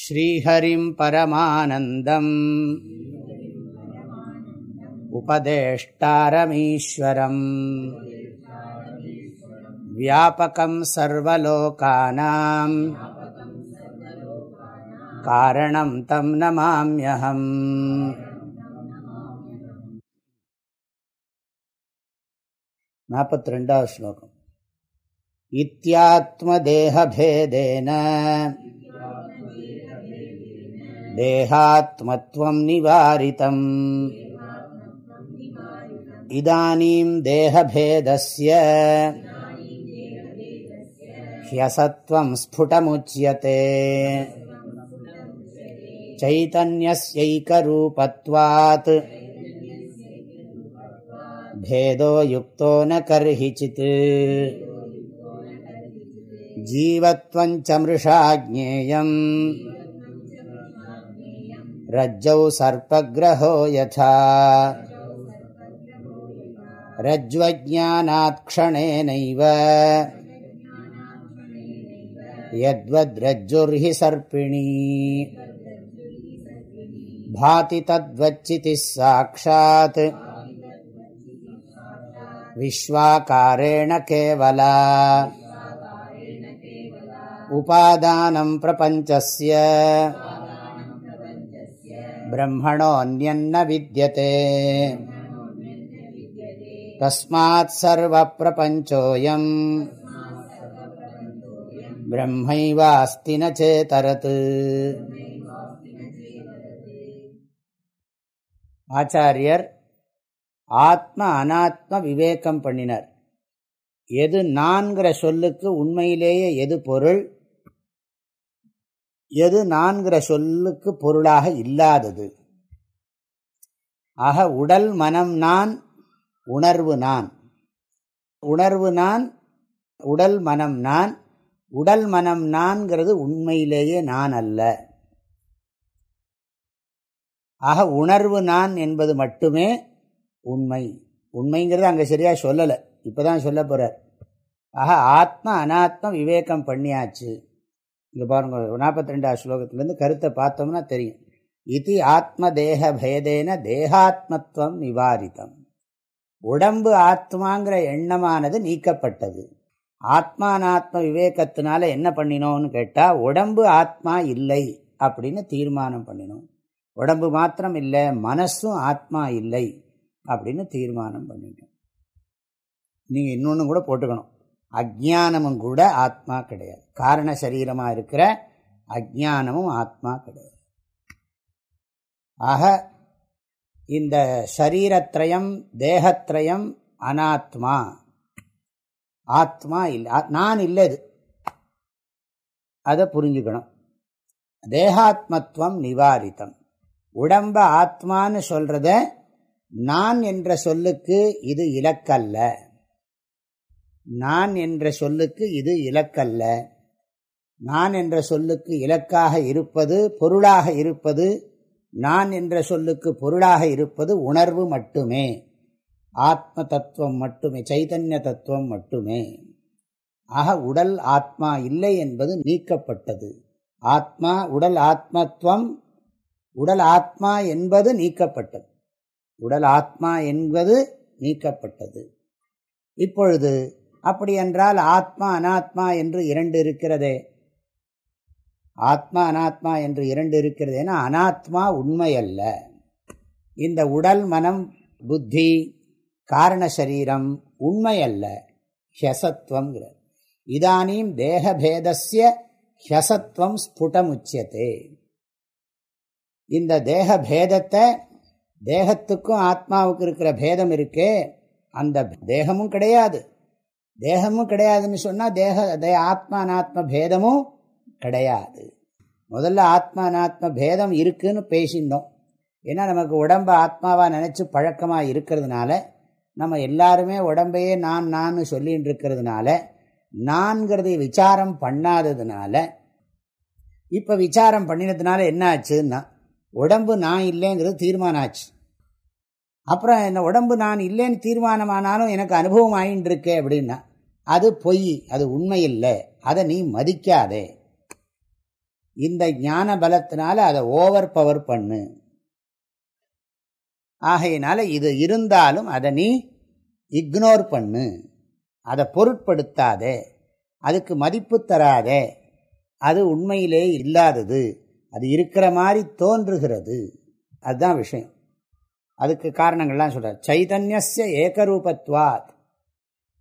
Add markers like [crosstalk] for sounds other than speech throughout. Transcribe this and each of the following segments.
श्रीहरिं परमानन्दम् उपदेष्टारमीश्वरम् व्यापकं सर्वलोकानां कारणं तं नमाम्यहम् नापत्रण्डः श्लोकम् इत्यात्मदेहभेदेन இத்தியாத்மதேகபேதேன देहात्मत्वं निवारितम् इदानीं देहभेदस्य ह्यसत्वं स्फुटमुच्यते चैतन्यस्यैकरूपत्वात् भेदो युक्तो न कर्हिचित् जीवत्वञ्च मृषा ज्ञेयम् रज्जौ सर्पग्रहो यथा रज्ज्वज्ञानात्क्षणेनैव यद्वद्रज्जुर्हि सर्पिणी भाति तद्वच्चितिः साक्षात् विश्वाकारेण केवला उपादानं प्रपञ्चस्य ब्रह्मणोऽन्यन्न विद्यते तस्मात् सर्वप्रपञ्चोऽयम् ब्रह्मैवास्ति न चेतरत् ஆச்சாரியர் ஆத்ம அனாத்ம விவேகம் பண்ணினர் எது நான்கிற சொல்லுக்கு உண்மையிலேயே எது பொருள் எது நான்கிற சொல்லுக்கு பொருளாக இல்லாதது. ஆக உடல் மனம் நான் உணர்வு நான். உணர்வு நான் உடல் மனம் நான். உடல் மனம் நான்கிறது உண்மையிலேயே நான் அல்ல. ஆக உணர்வு நான் என்பது மட்டுமே உண்மை. உண்மைங்கிறது அங்கே சரியாக சொல்லலை. இப்போதான் சொல்ல போகிறார் ஆக ஆத்ம அனாத்ம விவேகம் பண்ணியாச்சு. இங்கே பாருங்க நாற்பத்தி ரெண்டாவது ஸ்லோகத்திலேருந்து கருத்தை பார்த்தோம்னா தெரியும். இது ஆத்ம தேக பயதேன தேகாத்மத்துவம் நிவாரிதம். உடம்பு ஆத்மாங்கிற எண்ணமானது நீக்கப்பட்டது. ஆத்மானாத்ம விவேகத்தினால என்ன பண்ணினோம்னு கேட்டால் உடம்பு ஆத்மா இல்லை அப்படின்னு தீர்மானம் பண்ணினோம். உடம்பு மாத்திரம் இல்லை மனசும் ஆத்மா இல்லை அப்படின்னு தீர்மானம் பண்ணிட்டோம். நீங்கள் இன்னொன்று கூட போட்டுக்கணும். அஜானமும் கூட ஆத்மா கிடையாது. காரண சரீரமாக இருக்கிற அஜானமும் ஆத்மா கிடையாது. ஆக இந்த சரீரத்ரயம் தேகத்ரயம் அனாத்மா. ஆத்மா இல்லை நான் இல்லை இது அதை புரிஞ்சுக்கணும். தேகாத்மத்துவம் நிவாரித்தம். உடம்ப ஆத்மான்னு சொல்றத நான் என்ற சொல்லுக்கு இது இலக்கல்ல. நான் என்ற சொல்லுக்கு இது இலக்கல்ல. நான் என்ற சொல்லுக்கு இலக்காக இருப்பது பொருளாக இருப்பது நான் என்ற சொல்லுக்கு பொருளாக இருப்பது உணர்வு மட்டுமே. ஆத்ம தத்துவம் மட்டுமே சைதன்ய தத்துவம் மட்டுமே. ஆக உடல் ஆத்மா இல்லை என்பது நீக்கப்பட்டது. ஆத்மா உடல் ஆத்மத்துவம் உடல் ஆத்மா என்பது நீக்கப்பட்டது. உடல் ஆத்மா என்பது நீக்கப்பட்டது. இப்பொழுது அப்படி என்றால் ஆத்மா அனாத்மா என்று இரண்டு இருக்கிறதே. ஆத்மா அனாத்மா என்று இரண்டு இருக்கிறது ஏன்னா அனாத்மா உண்மை அல்ல இந்த உடல் மனம் புத்தி காரண சரீரம் உண்மை அல்ல ஹியசத்துவங்கிறது இதானீம் தேகபேதஸ்ய ஹியசத்துவம் ஸ்புடமுச்சியத்தே இந்த தேக பேதத்தை தேகத்துக்கும் ஆத்மாவுக்கு இருக்கிற பேதம் இருக்கே அந்த தேகமும் கிடையாது. தேகமும் கிடையாதுன்னு சொன்னால் தேக ஆத்மா அனாத்ம பேதமும் கிடையாது. முதல்ல ஆத்மா அனாத்ம பேதம் இருக்குதுன்னு பேசியிருந்தோம். ஏன்னா நமக்கு உடம்பை ஆத்மாவாக நினச்சி பழக்கமாக இருக்கிறதுனால நம்ம எல்லாருமே உடம்பையே நான் நான் சொல்லின்னு இருக்கிறதுனால நான்கிறதை விசாரம் பண்ணாததுனால இப்போ விசாரம் பண்ணினதுனால என்ன ஆச்சுன்னா உடம்பு நான் இல்லைங்கிறது தீர்மானம் ஆச்சு அப்புறம் என்ன உடம்பு நான் இல்லைன்னு தீர்மானமானாலும் எனக்கு அனுபவம் ஆகின்னு இருக்கே அப்படின்னா அது பொய் அது உண்மை இல்லை அதை நீ மதிக்காதே. இந்த ஞான பலத்தினால அதை ஓவர் பவர் பண்ணு. ஆகையினால இது இருந்தாலும் அதை நீ இக்னோர் பண்ணு. அதை பொருட்படுத்தாதே. அதுக்கு மதிப்பு தராதே. அது உண்மையிலே இல்லாதது. அது இருக்கிற மாதிரி தோன்றுகிறது. அதுதான் விஷயம். அதுக்கு காரணங்கள்லாம் சொல்கிறார் சைதன்யச ஏகரூபத்வாத்.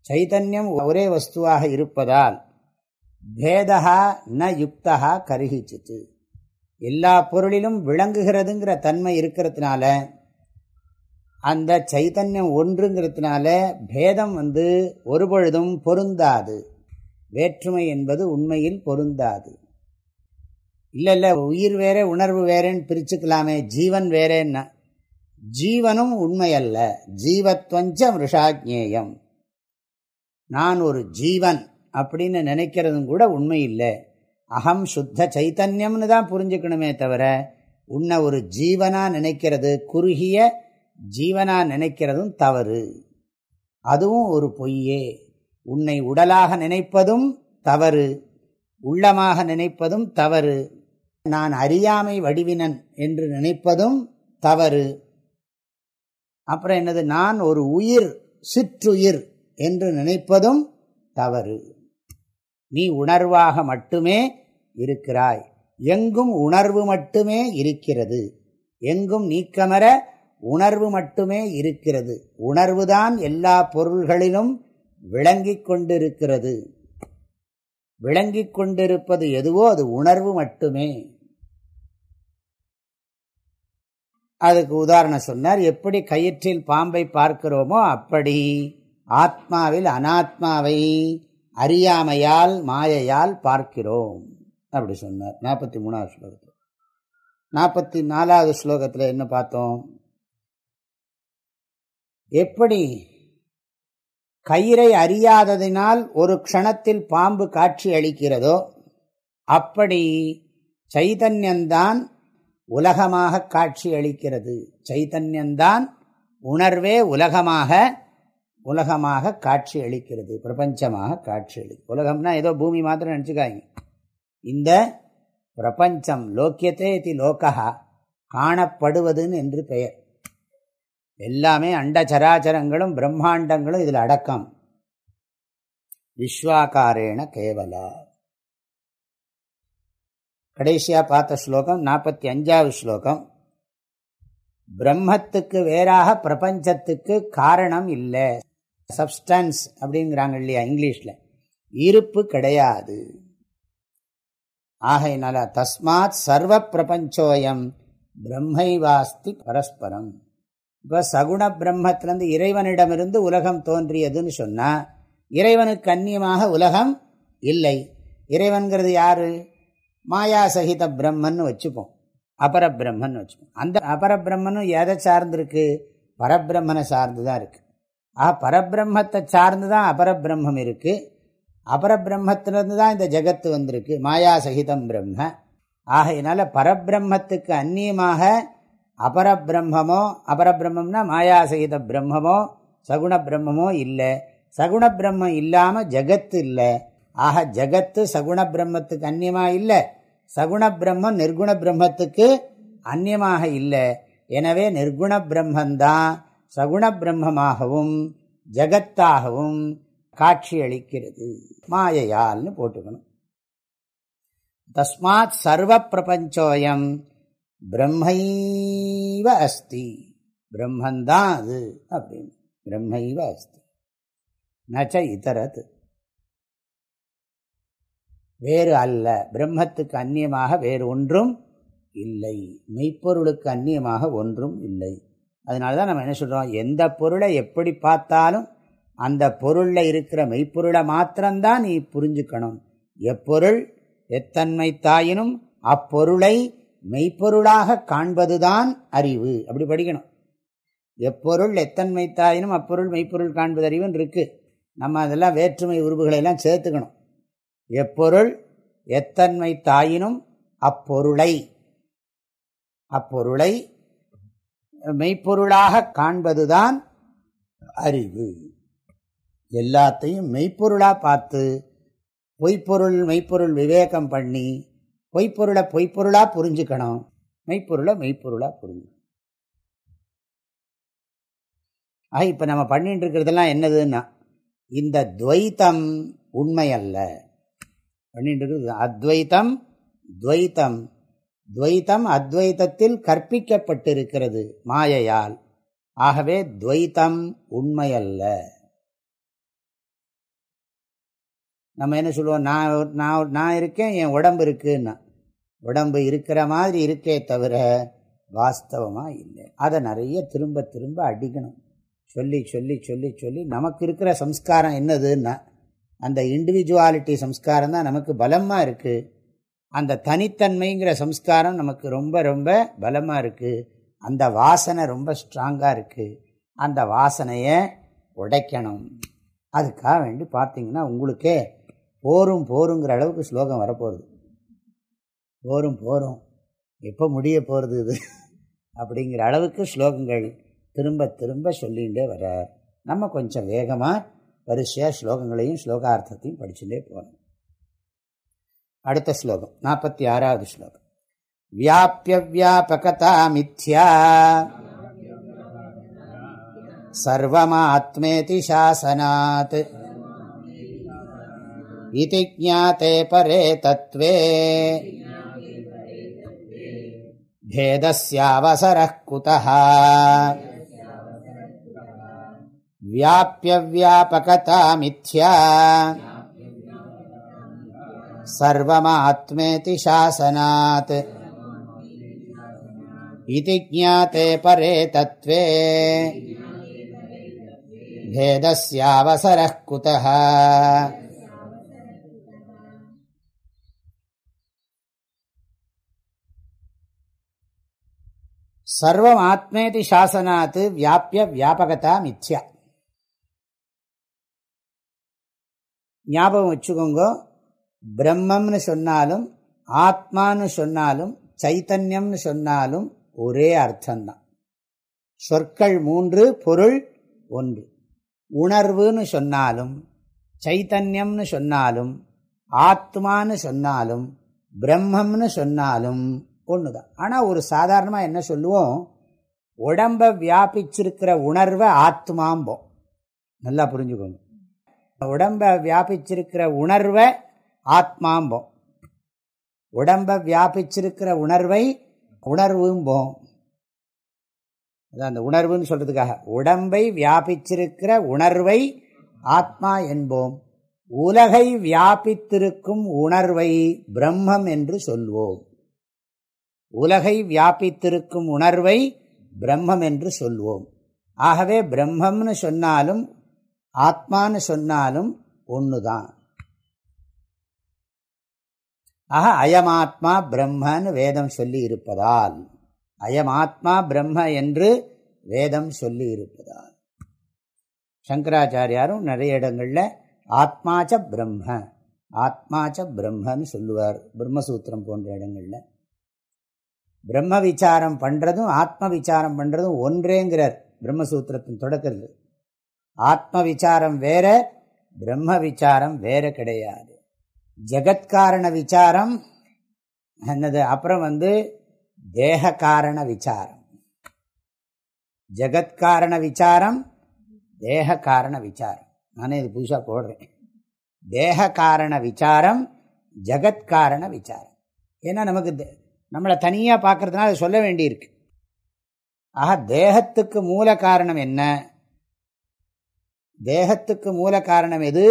சைதன்யம் ஒரே வஸ்துவாக இருப்பதால் பேதா ந யுக்தா கருகிச்சித்து. எல்லா பொருளிலும் விளங்குகிறதுங்கிற தன்மை இருக்கிறதுனால அந்த சைத்தன்யம் ஒன்றுங்கிறதுனால பேதம் வந்து ஒருபொழுதும் பொருந்தாது. வேற்றுமை என்பது உண்மையில் பொருந்தாது. இல்லை இல்லை உயிர் வேற உணர்வு வேறேன்னு பிரிச்சுக்கலாமே ஜீவன் வேறேன்னா ஜீவனும் உண்மையல்ல. ஜீவத்வஞ்ச மிருஷாஜ்ஞேயம். நான் ஒரு ஜீவன் அப்படின்னு நினைக்கிறதும் கூட உண்மை இல்லை அகம் சுத்த சைத்தன்யம்னு தான் புரிஞ்சுக்கணுமே தவிர உன்னை ஒரு ஜீவனாக நினைக்கிறது குறுகிய ஜீவனாக நினைக்கிறதும் தவறு. அதுவும் ஒரு பொய்யே. உன்னை உடலாக நினைப்பதும் தவறு. உள்ளமாக நினைப்பதும் தவறு. நான் அறியாமை வடிவினன் என்று நினைப்பதும் தவறு. அப்புறம் என்னது? நான் ஒரு உயிர் சிற்றுயிர். என்று நினைப்பதும் தவறு. நீ உணர்வாக மட்டுமே இருக்கிறாய். எங்கும் உணர்வு மட்டுமே இருக்கிறது. எங்கும் நீக்கமர உணர்வு மட்டுமே இருக்கிறது. உணர்வுதான் எல்லா பொருள்களிலும் விளங்கிக் கொண்டிருக்கிறது. விளங்கிக் கொண்டிருப்பது எதுவோ அது உணர்வு மட்டுமே. அதுக்கு உதாரணம் சொன்னார் எப்படி கயிற்றில் பாம்பை பார்க்கிறோமோ அப்படி ஆத்மாவில் அனாத்மாவை அறியாமையால் மாயையால் பார்க்கிறோம். அப்படி சொன்னார். நாற்பத்தி மூணாவது ஸ்லோகத்தில். நாற்பத்தி நாலாவது ஸ்லோகத்தில் என்ன பார்த்தோம்? எப்படி கயிறை அறியாததினால் ஒரு க்ஷணத்தில் பாம்பு காட்சி அளிக்கிறதோ அப்படி சைதன்யந்தான் உலகமாக காட்சி அளிக்கிறது. சைதன்யந்தான் உணர்வே உலகமாக உலகமாக காட்சி அளிக்கிறது. பிரபஞ்சமாக காட்சி அளி உலகம்னா ஏதோ பூமி மாத்திரம் நினச்சிக்காங்க இந்த பிரபஞ்சம் லோக்கியத்தே இது லோக்கா காணப்படுவதுன்னு என்று பெயர். எல்லாமே அண்ட சராச்சரங்களும் பிரம்மாண்டங்களும் இதில் அடக்கம். விஸ்வாக்காரேன கேவலா. கடைசியாக பார்த்த ஸ்லோகம் நாற்பத்தி அஞ்சாவது ஸ்லோகம். பிரம்மத்துக்கு வேறாக பிரபஞ்சத்துக்கு காரணம் இல்லை. சப்ஸ்டன்ஸ் அப்படிங்கிறாங்க இல்லையா இங்கிலீஷில். இருப்பு கிடையாது. ஆகையினால தஸ்மாத் சர்வ பிரபஞ்சோயம் பிரம்மைவாஸ்தி பரஸ்பரம். இப்போ சகுண பிரம்மத்திலேருந்து இறைவனிடமிருந்து உலகம் தோன்றியதுன்னு சொன்னால் இறைவனுக்கு அந்நியமாக உலகம் இல்லை. இறைவன்கிறது யாரு? மாயா சகித பிரம்மன் வச்சுப்போம் அபரபிரம்மன் வச்சுப்போம். அந்த அபர பிரம்மனும் எதை சார்ந்திருக்கு? பரபிரம்மனை சார்ந்து தான் இருக்குது ஆ பரபிரம்மத்தை சார்ந்து தான் அபரபிரம்மம் இருக்குது அபரபிரம்மத்திலிருந்து தான் இந்த ஜெகத்து வந்திருக்கு. மாயா சகிதம் பிரம்ம. ஆகையினால பரபிரம்மத்துக்கு அந்நியமாக அபரபிரம்மமோ அபரபிரம்மம்னா மாயா சகித பிரம்மமோ சகுண பிரம்மமோ இல்லை. சகுண பிரம்மம் இல்லாமல் ஜெகத்து இல்லை. ஆக ஜெகத்து சகுண பிரம்மத்துக்கு அந்நியமாக இல்லை. சகுண பிரம்மம் நிர்குண பிரம்மத்துக்கு அந்நியமாக இல்லை. எனவே நிர்குண பிரம்மந்தான். சகுண பிரம்மமாகவும் ஜகத்தாகவும் காட்சியளிக்கிறது. மாயையால்னு போட்டுக்கணும். தஸ்மாத் சர்வ பிரபஞ்சோயம் பிரம்மைவ அஸ்தி. பிரம்மந்தான் அது அப்படின்னு. பிரம்மைவ அஸ்தி. நச்ச இதரது வேறு அல்ல. பிரம்மத்துக்கு அந்நியமாக வேறு ஒன்றும் இல்லை. மெய்ப்பொருளுக்கு அந்நியமாக ஒன்றும் இல்லை. அதனால தான் நம்ம என்ன சொல்கிறோம் எந்த பொருளை எப்படி பார்த்தாலும் அந்த பொருளில் இருக்கிற மெய்ப்பொருளை மாத்திரம்தான் நீ புரிஞ்சுக்கணும். எப்பொருள் எத்தன்மை தாயினும் அப்பொருளை மெய்ப்பொருளாக காண்பதுதான் அறிவு. அப்படி படிக்கணும். எப்பொருள் எத்தன்மை தாயினும் அப்பொருள் மெய்ப்பொருள் காண்பது அறிவுன்னு இருக்குது நம்ம அதெல்லாம் வேற்றுமை உருவுகளை எல்லாம் சேர்த்துக்கணும். எப்பொருள் எத்தன்மை தாயினும் அப்பொருளை அப்பொருளை மெய்ப்பொருளாக காண்பதுதான் அறிவு. எல்லாத்தையும் மெய்ப்பொருளாக பார்த்து பொய்ப்பொருள் மெய்ப்பொருள் விவேகம் பண்ணி பொய்ப்பொருளை பொய்ப்பொருளாக புரிஞ்சுக்கணும். மெய்ப்பொருளை மெய்ப்பொருளாக புரிஞ்சுக்கணும். ஆக இப்போ நம்ம பண்ணிட்டு இருக்கிறதெல்லாம் என்னதுன்னா இந்த துவைத்தம் உண்மை அல்ல பண்ணிட்டு இருக்கிறது அத்வைத்தம் துவைத்தம். துவைத்தம் அத்வைத்தத்தில் கற்பிக்கப்பட்டிருக்கிறது மாயையால். ஆகவே துவைத்தம் உண்மையல்ல. நம்ம என்ன சொல்லுவோம்? நான் நான் நான் இருக்கேன் என் உடம்பு இருக்குன்னா. உடம்பு இருக்கிற மாதிரி இருக்கே தவிர வாஸ்தவமாக இல்லை. அதை நிறைய திரும்ப திரும்ப அடிக்கணும். சொல்லி சொல்லி சொல்லி சொல்லி நமக்கு இருக்கிற சம்ஸ்காரம் என்னதுன்னா அந்த இண்டிவிஜுவாலிட்டி சம்ஸ்காரம் தான் நமக்கு பலமாக இருக்குது அந்த தனித்தன்மைங்கிற சம்ஸ்காரம் நமக்கு ரொம்ப ரொம்ப பலமாக இருக்குது அந்த வாசனை ரொம்ப ஸ்ட்ராங்காக இருக்குது அந்த வாசனையை உடைக்கணும். அதுக்காக வேண்டி பார்த்தீங்கன்னா உங்களுக்கே போரும் போருங்கிற அளவுக்கு ஸ்லோகம் வரப்போகுது. போரும் போரும். எப்போ முடிய போகிறது இது? அப்படிங்கிற அளவுக்கு ஸ்லோகங்கள் திரும்ப திரும்ப சொல்லிகிட்டே வர்றார். நம்ம கொஞ்சம் வேகமாக வரிசையாக ஸ்லோகங்களையும் ஸ்லோகார்த்தத்தையும் படிச்சுட்டே போகணும். அடுத்த ஸ்லோகம் நாற்பத்தி ஆறாவது ஸ்லோகம் வியாபிய வியாபகதா மித்யா சர்வமாத்மேதி சாசனாத் इति ज्ञाते परे तत्त्वे भेदस्यावसरः कुतः व्याप्यव्यापकता मिथ्या सर्वमात्मेति शासनात् इति ज्ञाते परे तत्त्वे भेदस्यावसरः कुतः சர்வம் ஆத்மேதி சாசனாத்து வியாபிய வியாபகதா மித்யா ஞாபகம் வச்சுக்கோங்க பிரம்மம்னு சொன்னாலும் ஆத்மான்னு சொன்னாலும் சைத்தன்யம்னு சொன்னாலும் ஒரே அர்த்தம்தான். சொற்கள் மூன்று பொருள் ஒன்று. உணர்வுன்னு சொன்னாலும் சைத்தன்யம்னு சொன்னாலும் ஆத்மான்னு சொன்னாலும் பிரம்மம்னு சொன்னாலும் ஒன்று தான் ஆனால் ஒரு சாதாரணமாக என்ன சொல்லுவோம்? உடம்பை வியாபிச்சிருக்கிற உணர்வை ஆத்மாம்போம். நல்லா புரிஞ்சுக்கோங்க. உடம்பை வியாபிச்சிருக்கிற உணர்வை ஆத்மாம்போம் உடம்பை வியாபிச்சிருக்கிற உணர்வை உணர்வும்போம் அந்த உணர்வுன்னு சொல்றதுக்காக. உடம்பை வியாபிச்சிருக்கிற உணர்வை ஆத்மா என்போம். உலகை வியாபித்திருக்கும் உணர்வை பிரம்மம் என்று சொல்வோம். உலகை வியாபித்திருக்கும் உணர்வை பிரம்மம் என்று சொல்வோம். ஆகவே பிரம்மம்னு சொன்னாலும் ஆத்மான்னு சொன்னாலும் ஒன்றுதான் ஆக அயமாத்மா பிரம்மன்னு வேதம் சொல்லி இருப்பதால். அயமாத்மா பிரம்ம என்று வேதம் சொல்லி இருப்பதால். சங்கராச்சாரியாரும் நிறைய இடங்களில் ஆத்மாச்ச பிரம்ம ஆத்மாச்ச பிரம்மன்னு சொல்லுவார் பிரம்மசூத்திரம் போன்ற இடங்களில். பிரம்ம விசாரம் பண்ணுறதும் ஆத்ம விசாரம் பண்ணுறதும் ஒன்றேங்கிறார் பிரம்மசூத்திரத்தின் தொடக்கிறது ஆத்ம விசாரம் வேற பிரம்ம விசாரம் வேற கிடையாது. ஜெகத்காரண விசாரம் என்னது அப்புறம் வந்து தேக காரண விசாரம் ஜெகத்காரண விசாரம் தேக காரண விசாரம் நானே இது புதுசாக போடுறேன். தேக காரண விசாரம் ஜகத்காரண விசாரம் ஏன்னா நமக்கு நம்மளை தனியாக பார்க்கறதுனால அதை சொல்ல வேண்டியிருக்கு. ஆக தேகத்துக்கு மூல காரணம் என்ன? தேகத்துக்கு மூல காரணம் எது?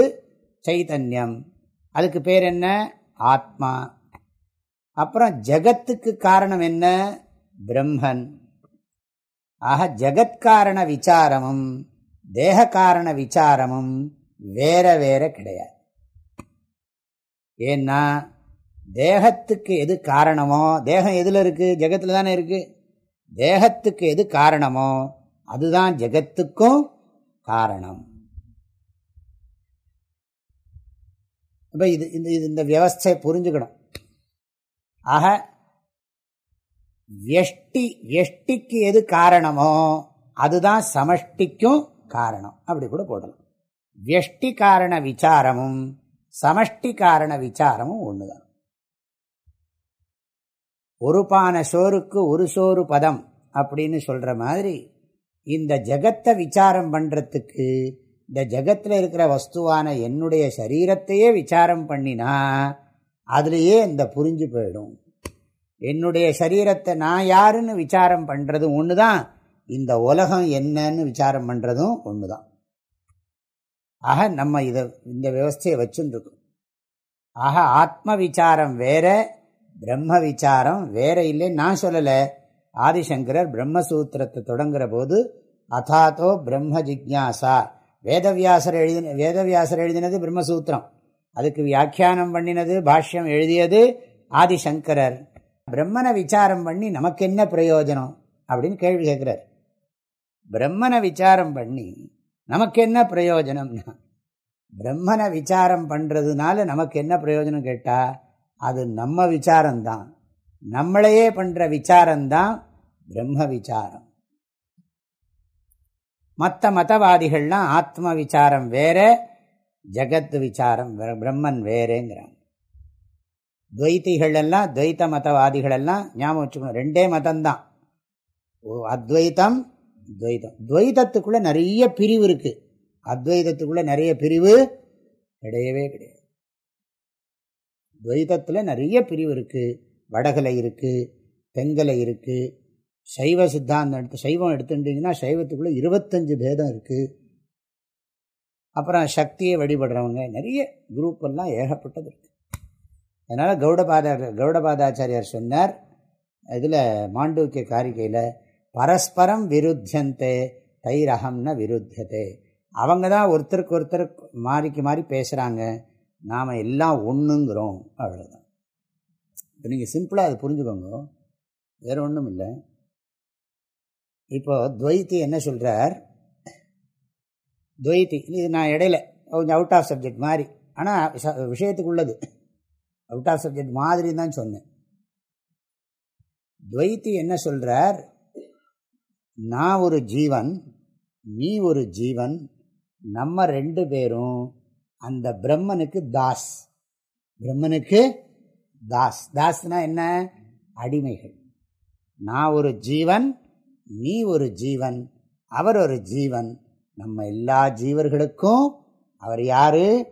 சைத்தன்யம் அதுக்கு பேர் என்ன? ஆத்மா. அப்புறம் ஜகத்துக்கு காரணம் என்ன? பிரம்மன். ஆக ஜகத்காரண விசாரமும் தேக காரண விசாரமும் வேற வேற கிடையாது. ஏன்னா தேகத்துக்கு எது காரணமோ தேகம் எதில் இருக்குது ஜெகத்தில் தானே இருக்கு. தேகத்துக்கு எது காரணமோ அதுதான் ஜெகத்துக்கும் காரணம். இப்போ இது இந்த இது இந்த வியவஸ்தை புரிஞ்சுக்கணும். ஆக எஷ்டி எஷ்டிக்கு எது காரணமோ அதுதான் சமஷ்டிக்கும் காரணம். அப்படி கூட போடலாம். வியஷ்டி காரண விசாரமும் சமஷ்டி காரண விசாரமும் ஒன்றுதான் ஒரு பான சோறுக்கு ஒரு சோறு பதம் அப்படின்னு சொல்கிற மாதிரி இந்த ஜகத்தை விசாரம் பண்ணுறதுக்கு இந்த ஜகத்தில் இருக்கிற வஸ்துவான என்னுடைய சரீரத்தையே விசாரம் பண்ணினா அதுலேயே இந்த புரிஞ்சு போயிடும். என்னுடைய சரீரத்தை நான் யாருன்னு விசாரம் பண்ணுறதும் ஒன்று தான் இந்த உலகம் என்னன்னு விசாரம் பண்ணுறதும் ஒன்று தான் ஆக நம்ம இதை இந்த விவஸ்தையை வச்சுருக்கோம். ஆக ஆத்ம விசாரம் வேற பிரம்ம விசாரம் வேற இல்லை. நான் சொல்லலை. ஆதிசங்கரர் பிரம்மசூத்திரத்தை தொடங்குற போது அதாத்தோ பிரம்ம ஜிக்யாசா வேதவியாசர் எழுதின வேதவியாசர் எழுதினது பிரம்மசூத்திரம். அதுக்கு வியாக்கியானம் பண்ணினது பாஷ்யம் எழுதியது ஆதிசங்கரர். பிரம்மனை விசாரம் பண்ணி நமக்கு என்ன பிரயோஜனம்? அப்படின்னு கேள்வி கேட்கிறார். பிரம்மனை விசாரம் பண்ணி நமக்கு என்ன பிரயோஜனம்னா பிரம்மனை விசாரம் பண்ணுறதுனால நமக்கு என்ன பிரயோஜனம் கேட்டால் அது நம்ம விசாரம்தான். நம்மளையே பண்ணுற விசாரம்தான் பிரம்ம விசாரம். மற்ற மதவாதிகள்லாம் ஆத்ம விசாரம் வேற ஜகத் விசாரம் பிரம்மன் வேறேங்கிறாங்க. துவைத்திகள் எல்லாம் துவைத்த மதவாதிகள் எல்லாம் ஞாபகம் வச்சுக்கணும் ரெண்டே மதம்தான். அத்வைத்தம் துவைத்தம். துவைதத்துக்குள்ள நிறைய பிரிவு இருக்கு. அத்வைதத்துக்குள்ள நிறைய பிரிவு கிடையவே கிடையாது. துவைதத்தில் நிறைய பிரிவு இருக்கு. வடகலை இருக்கு தெங்கலை இருக்கு சைவ சித்தாந்தம் எடுத்து சைவம் எடுத்துட்டிங்கன்னா சைவத்துக்குள்ளே இருபத்தஞ்சு பேதம் இருக்குது அப்புறம் சக்தியை வழிபடுறவங்க நிறைய குரூப்பெல்லாம் ஏகப்பட்டது இருக்குது அதனால் கௌடபாத கௌடபாதாச்சாரியார் சொன்னார் இதில் மாண்டூக்கிய காரிக்கையில் பரஸ்பரம் விருத்தியந்தே தைரகம்ன விருத்தியதே. அவங்க தான் ஒருத்தருக்கு ஒருத்தர் மாறிக்கு மாறி பேசுகிறாங்க நாம் எல்லாம் ஒன்றுங்கிறோம் அவ்வளோதான் இப்போ நீங்கள் சிம்பிளாக அது புரிஞ்சுக்கோங்க வேறு ஒன்றும் இல்லை. இப்போது துவைத்தி என்ன சொல்கிறார் துவைத்தி இது நான் இடையில கொஞ்சம் அவுட் ஆஃப் சப்ஜெக்ட் மாதிரி. ஆனால் விஷயத்துக்கு உள்ளது. அவுட் ஆஃப் சப்ஜெக்ட் மாதிரி தான் சொன்னேன். துவைத்தி என்ன சொல்கிறார் நான் ஒரு ஜீவன் நீ ஒரு ஜீவன் நம்ம ரெண்டு பேரும் அந்த பிரம்மனுக்கு தாஸ். பிரம்மனுக்கு தாஸ். தாஸ்னா என்ன? அடிமைகள். நான் ஒரு ஜீவன் நீ ஒரு ஜீவன் அவர் ஒரு ஜீவன். நம்ம எல்லா ஜீவர்களுக்கும் அவர் யாரு?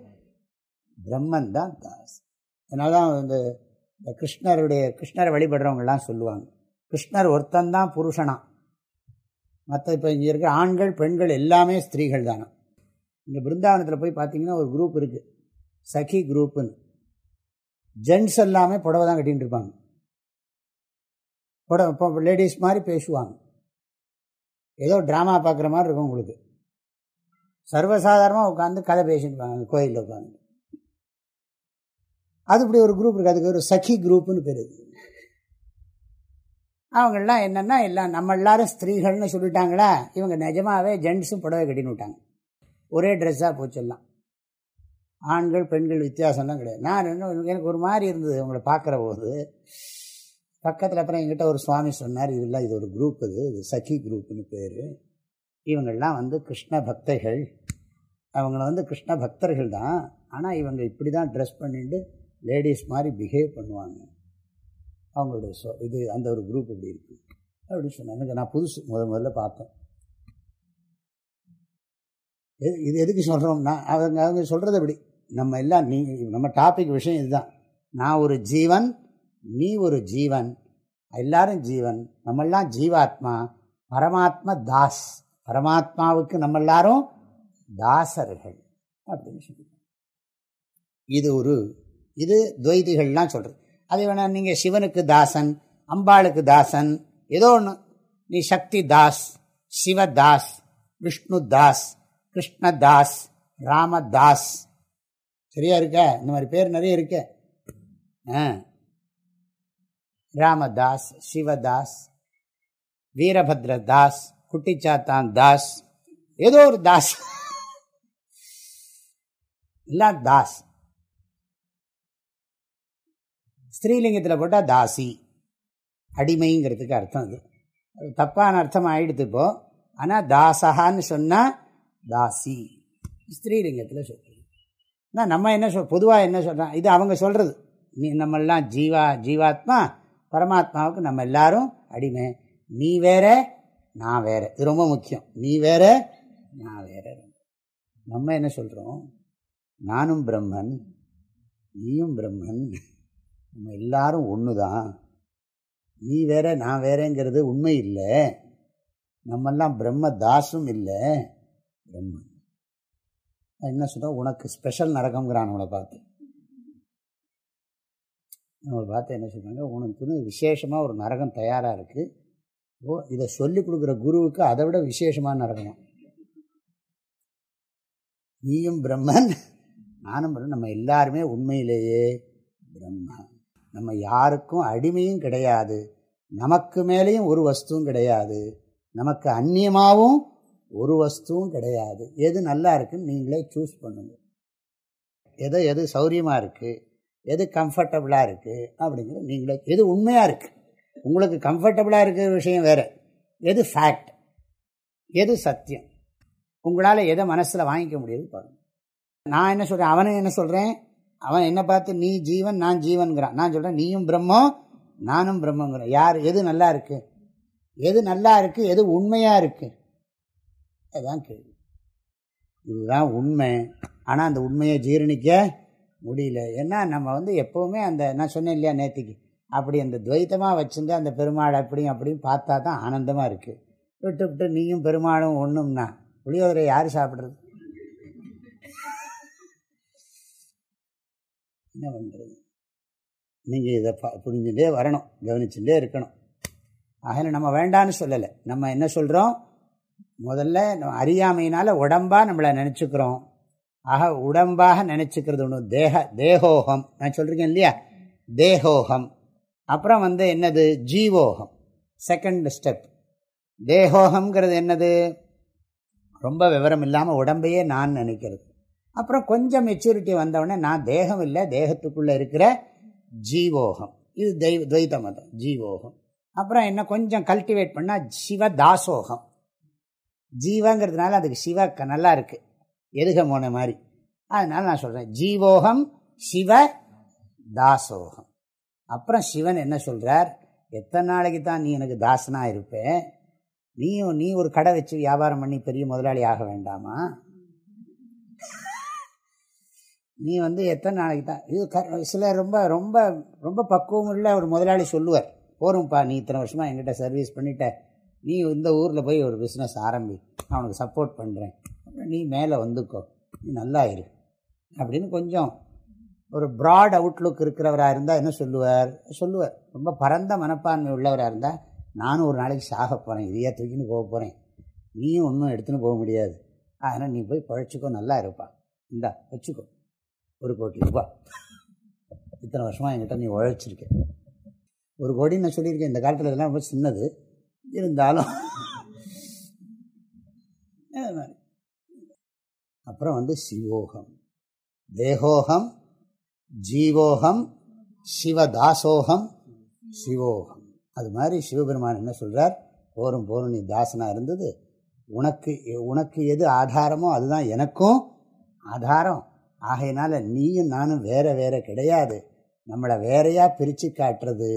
பிரம்மன் தான் தாஸ். அதனால்தான் தான் இந்த கிருஷ்ணருடைய கிருஷ்ணரை வழிபடுறவங்கலாம் சொல்லுவாங்க. கிருஷ்ணர் ஒருத்தந்தான் புருஷனா. மற்ற இப்போ இங்கே இருக்கிற ஆண்கள் பெண்கள் எல்லாமே ஸ்திரீகள் தானே. இங்கே பிருந்தாவனத்தில் போய் பார்த்தீங்கன்னா ஒரு குரூப் இருக்குது சகி குரூப்புன்னு ஜென்ட்ஸ் எல்லாமே புடவை தான் கட்டிகிட்டு இருப்பாங்க. புடவை இப்போ லேடிஸ் மாதிரி பேசுவாங்க. ஏதோ ட்ராமா பார்க்குற மாதிரி இருக்கும் உங்களுக்கு. சர்வசாதாரணமாக உட்காந்து கதை பேசிட்டு கோயிலில் உட்காந்து அது இப்படி ஒரு குரூப் இருக்குது அதுக்கு ஒரு சகி குரூப்புன்னு பேர். அவங்கெல்லாம் என்னென்னா எல்லாம் நம்ம எல்லாரும் ஸ்திரீகள்னு சொல்லிட்டாங்களா இவங்க நிஜமாகவே ஜென்ட்ஸும் புடவை கட்டின்னு விட்டாங்க. ஒரே ட்ரெஸ்ஸாக போச்செல்லாம் ஆண்கள் பெண்கள் வித்தியாசம்லாம் கிடையாது. நான் எனக்கு ஒரு மாதிரி இருந்தது அவங்கள பார்க்குற போது. பக்கத்தில் அப்புறம் எங்கிட்ட ஒரு சுவாமி சொன்னார் இதெல்லாம் இது ஒரு குரூப் இது இது சகி குரூப்னு பேர். இவங்கள்லாம் வந்து கிருஷ்ண பக்தைகள். அவங்கள வந்து கிருஷ்ண பக்தர்கள் தான். ஆனால் இவங்க இப்படி தான் ட்ரெஸ் பண்ணிட்டு லேடிஸ் மாதிரி பிஹேவ் பண்ணுவாங்க. அவங்களுடைய சொ இது அந்த ஒரு குரூப் இப்படி இருக்குது அப்படின்னு சொன்னாங்க. நான் புதுசு முத முதல்ல பார்த்தேன். எது இது எதுக்கு சொல்கிறோம்னா அவங்க அவங்க சொல்கிறது அப்படி நம்ம எல்லாம் நீ நம்ம டாபிக் விஷயம் இதுதான். நான் ஒரு ஜீவன் நீ ஒரு ஜீவன் எல்லாரும் ஜீவன் நம்மெல்லாம் ஜீவாத்மா பரமாத்மா தாஸ். பரமாத்மாவுக்கு நம்ம எல்லாரும் தாசர்கள் அப்படின்னு சொல்லி இது ஒரு இது துவைதிகள்லாம் சொல்கிறது அதே வேணால் நீங்கள் சிவனுக்கு தாசன் அம்பாளுக்கு தாசன் ஏதோ ஒன்று நீ சக்தி தாஸ் சிவதாஸ் விஷ்ணு தாஸ் கிருஷ்ணதாஸ் ராமதாஸ் சரியா இருக்க? இந்த மாதிரி பேர் நிறைய இருக்க. ஆ. ராமதாஸ் சிவதாஸ் வீரபத்ர தாஸ் குட்டிச்சாத்தான் தாஸ் ஏதோ ஒரு தாஸ் எல்லாம் தாஸ் ஸ்ரீலிங்கத்தில் போட்டால் தாசி. அடிமைங்கிறதுக்கு அர்த்தம் அது. தப்பான அர்த்தம் ஆயிடுத்து இப்போ. ஆனால் தாசகான்னு சொன்னால் தாசி. ஸ்திரீலிங்கத்தில் சொல்கிறது ஆனால் நம்ம என்ன சொல் பொதுவாக என்ன சொல்கிறோம் இது அவங்க சொல்கிறது நீ நம்மெல்லாம் ஜீவா ஜீவாத்மா பரமாத்மாவுக்கு நம்ம எல்லாரும் அடிமை. நீ வேற நான் வேற. இது ரொம்ப முக்கியம். நீ வேற நான் வேற. நம்ம என்ன சொல்கிறோம் நானும் பிரம்மன் நீயும் பிரம்மன். நம்ம எல்லாரும் ஒன்று தான் நீ வேற நான் வேறங்கிறது உண்மை இல்லை. நம்மெல்லாம் பிரம்ம தாசும் இல்லை. பிரம்மன். என்ன சொல்கிறோம் உனக்கு ஸ்பெஷல் நரகங்கிறான் உங்களை பார்த்து. நம்மளை பார்த்து என்ன சொல்கிறாங்க உனக்குன்னு விசேஷமாக ஒரு நரகம் தயாராக இருக்குது ஓ இதை சொல்லி கொடுக்குற குருவுக்கு அதை விட விசேஷமான நரகம்? நீயும் பிரம்மன் நானும் பிரம்மன். நம்ம எல்லாருமே உண்மையிலேயே பிரம்மா நம்ம யாருக்கும் அடிமையும் கிடையாது. நமக்கு மேலேயும் ஒரு வஸ்துவும் கிடையாது. நமக்கு அந்நியமாகவும் ஒரு வஸ்துவும் கிடையாது. எது நல்லா இருக்குன்னு நீங்களே சூஸ் பண்ணுங்க. எதை எது சௌரியமாக இருக்குது எது கம்ஃபர்டபுளாக இருக்குது அப்படிங்கிறது நீங்களே எது உண்மையாக இருக்குது உங்களுக்கு கம்ஃபர்டபுளாக இருக்கிற விஷயம் வேறு. எது ஃபேக்ட் எது சத்தியம்? உங்களால் எதை மனசில் வாங்கிக்க முடியாது பாருங்கள் நான் என்ன சொல்கிறேன் அவனும் என்ன சொல்கிறேன் அவன் என்ன பார்த்து நீ ஜீவன் நான் ஜீவன்கிறான். நான் சொல்கிறேன் நீயும் பிரம்மம் நானும் பிரம்மங்கிறேன். யார் எது நல்லா இருக்குது எது நல்லா இருக்குது எது உண்மையாக இருக்குது அதுதான் கேள்வி. இதுதான் உண்மை. ஆனால் அந்த உண்மையை ஜீரணிக்க முடியல. ஏன்னா நம்ம வந்து எப்போவுமே அந்த நான் சொன்னேன் இல்லையா நேற்றுக்கு அப்படி அந்த துவைத்தமாக வச்சுருந்து அந்த பெருமாள் அப்படியும் அப்படியும் பார்த்தா தான் ஆனந்தமாக இருக்குது விட்டு விட்டு நீயும் பெருமாளும் ஒன்றும்னா புளியோதரை யார் சாப்பிட்றது? என்ன பண்ணுறது நீங்கள் இதை புரிஞ்சுட்டே வரணும் கவனிச்சுட்டே இருக்கணும். ஆக நம்ம வேண்டான்னு சொல்லலை. நம்ம என்ன சொல்கிறோம் முதல்ல நம்ம அறியாமையினால் உடம்பாக நம்மளை நினச்சிக்கிறோம். ஆக உடம்பாக நினச்சிக்கிறது ஒன்று தேக தேகோகம். நான் சொல்லியிருக்கேன் இல்லையா? தேகோகம். அப்புறம் வந்து என்னது? ஜீவோகம். செகண்ட் ஸ்டெப் தேகோகம்ங்கிறது என்னது? ரொம்ப விவரம் இல்லாமல் உடம்பையே நான் நினைக்கிறது. அப்புறம் கொஞ்சம் மெச்சூரிட்டி வந்தவுடனே நான் தேகம் இல்லை தேகத்துக்குள்ளே இருக்கிற ஜீவோகம். இது தெய்வ துவைத மதம். ஜீவோகம். அப்புறம் என்ன கொஞ்சம் கல்டிவேட் பண்ணால் சிவதாசோகம் ஜீவங்கிறதுனால அதுக்கு சிவ நல்லா இருக்குது எதுக போன மாதிரி. அதனால நான் சொல்கிறேன் ஜீவோகம் சிவ தாசோகம். அப்புறம் சிவன் என்ன சொல்கிறார் எத்தனை நாளைக்கு தான் நீ எனக்கு தாசனாக இருப்பேன் நீயும் நீ ஒரு கடை வச்சு வியாபாரம் பண்ணி பெரிய முதலாளி ஆக வேண்டாமா? நீ வந்து எத்தனை நாளைக்கு தான் இது க சில ரொம்ப ரொம்ப ரொம்ப பக்குவம் இல்லை ஒரு முதலாளி சொல்லுவார் போரும்ப்பா நீ இத்தனை வருஷமாக எங்கிட்ட சர்வீஸ் பண்ணிட்ட நீ இந்த ஊரில் போய் ஒரு பிஸ்னஸ் ஆரம்பி நான் உனக்கு சப்போர்ட் பண்ணுறேன் நீ மேலே வந்துக்கோ. நீ நல்லா இரு. அப்படின்னு கொஞ்சம் ஒரு ப்ராட் அவுட்லுக் இருக்கிறவராக இருந்தால் என்ன சொல்லுவார்? சொல்லுவார். ரொம்ப பரந்த மனப்பான்மை உள்ளவராக இருந்தால் நானும் ஒரு நாளைக்கு சாக போகிறேன் இதையே தூக்கின்னு போக போகிறேன் நீயும் ஒன்றும் எடுத்துன்னு போக முடியாது. அதனால் நீ போய் பழச்சிக்கோ நல்லா இருப்பா. இந்தா வச்சுக்கோ. ஒரு கோடி ரூபா. இத்தனை வருஷமாக என்கிட்ட நீ உழைச்சிருக்க. ஒரு கோடி நான் சொல்லியிருக்கேன். இந்த காலத்தில் இதெல்லாம் ரொம்ப சின்னது. இருந்தாலும் [laughs] அப்புறம் வந்து சிவோகம். தேகோகம் ஜீவோகம் சிவதாசோகம் சிவோகம். அது மாதிரி சிவபெருமான் என்ன சொல்கிறார் போரும் போரும் நீ தாசனாக இருந்தது. உனக்கு உனக்கு எது ஆதாரமோ அதுதான் எனக்கும் ஆதாரம். ஆகையினால நீயும் நானும் வேற வேற கிடையாது. நம்மளை வேறையாக பிரித்து காட்டுறது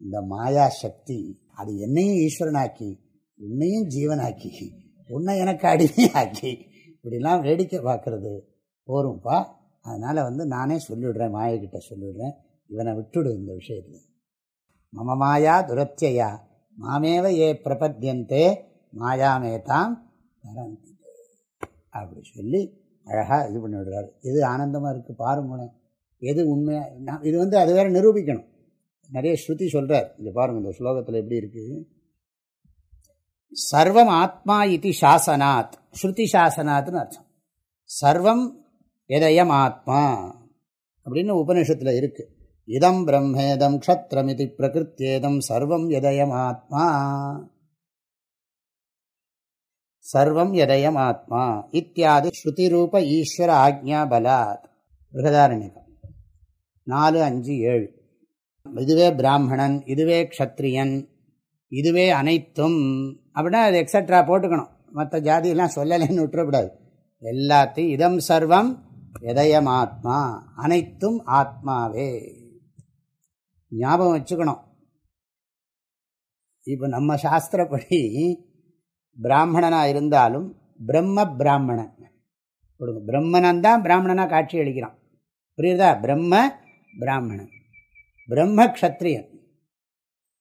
இந்த மாயா சக்தி. அது என்னையும் ஈஸ்வரனாக்கி உன்னையும் ஜீவனாக்கி உன்னை எனக்கு அடிமையாக்கி இப்படிலாம் வேடிக்கை பார்க்கறது போரும்ப்பா அதனால் வந்து நானே சொல்லிவிடுறேன் மாயக்கிட்ட சொல்லிவிடுறேன் இவனை விட்டுடு இந்த விஷயத்தில். மம மாயா துரத்தியா மாமேவ ஏ பிரபத்தியந்தே? மாயாமேதாம் தரந்தி அப்படி சொல்லி அழகாக இது பண்ணி விடுறாரு எது ஆனந்தமாக இருக்குது பாருங்களேன் எது உண்மையாக இது வந்து அது வேறு நிரூபிக்கணும். நிறைய ஸ்ருதி சொல்கிறார் இங்கே பாருங்கள் இந்த ஸ்லோகத்தில் எப்படி இருக்குது சர்வம் ஆத்மா இது சாசனாத். ஸ்ருதி சாசனாத்னு அர்த்தம். சர்வம் எதயம் ஆத்மா அப்படின்னு உபனிஷத்தில் இருக்கு. இதம் பிரம்மேதம் க்ஷத்ரமிதி பிரகிருத்தியேதம் சர்வம் எதயம் ஆத்மா. சர்வம் எதயம் ஆத்மா இத்தியாதி ஸ்ருதிரூப ஈஸ்வர ஆக்ஞா பலாத். பிருகதாரண்யகம். நாலு அஞ்சு ஏழு. இதுவே பிராமணன் இதுவே க்ஷத்ரியன் இதுவே அனைத்தும் அப்படின்னா அது எக்ஸட்ரா போட்டுக்கணும். மற்ற ஜாதியெல்லாம் சொல்லலைன்னு விட்டுறக்கூடாது. எல்லாத்தையும் இதம் சர்வம் எதயம் ஆத்மா அனைத்தும் ஆத்மாவே. ஞாபகம் வச்சுக்கணும். இப்போ நம்ம சாஸ்திரப்படி பிராமணனாக இருந்தாலும் பிரம்ம பிராமணன். கொடுங்க. பிரம்மணன் தான் பிராமணனாக காட்சி அளிக்கிறான். புரியுதா? பிரம்ம பிராமணன். பிரம்ம க்ஷத்ரியன்.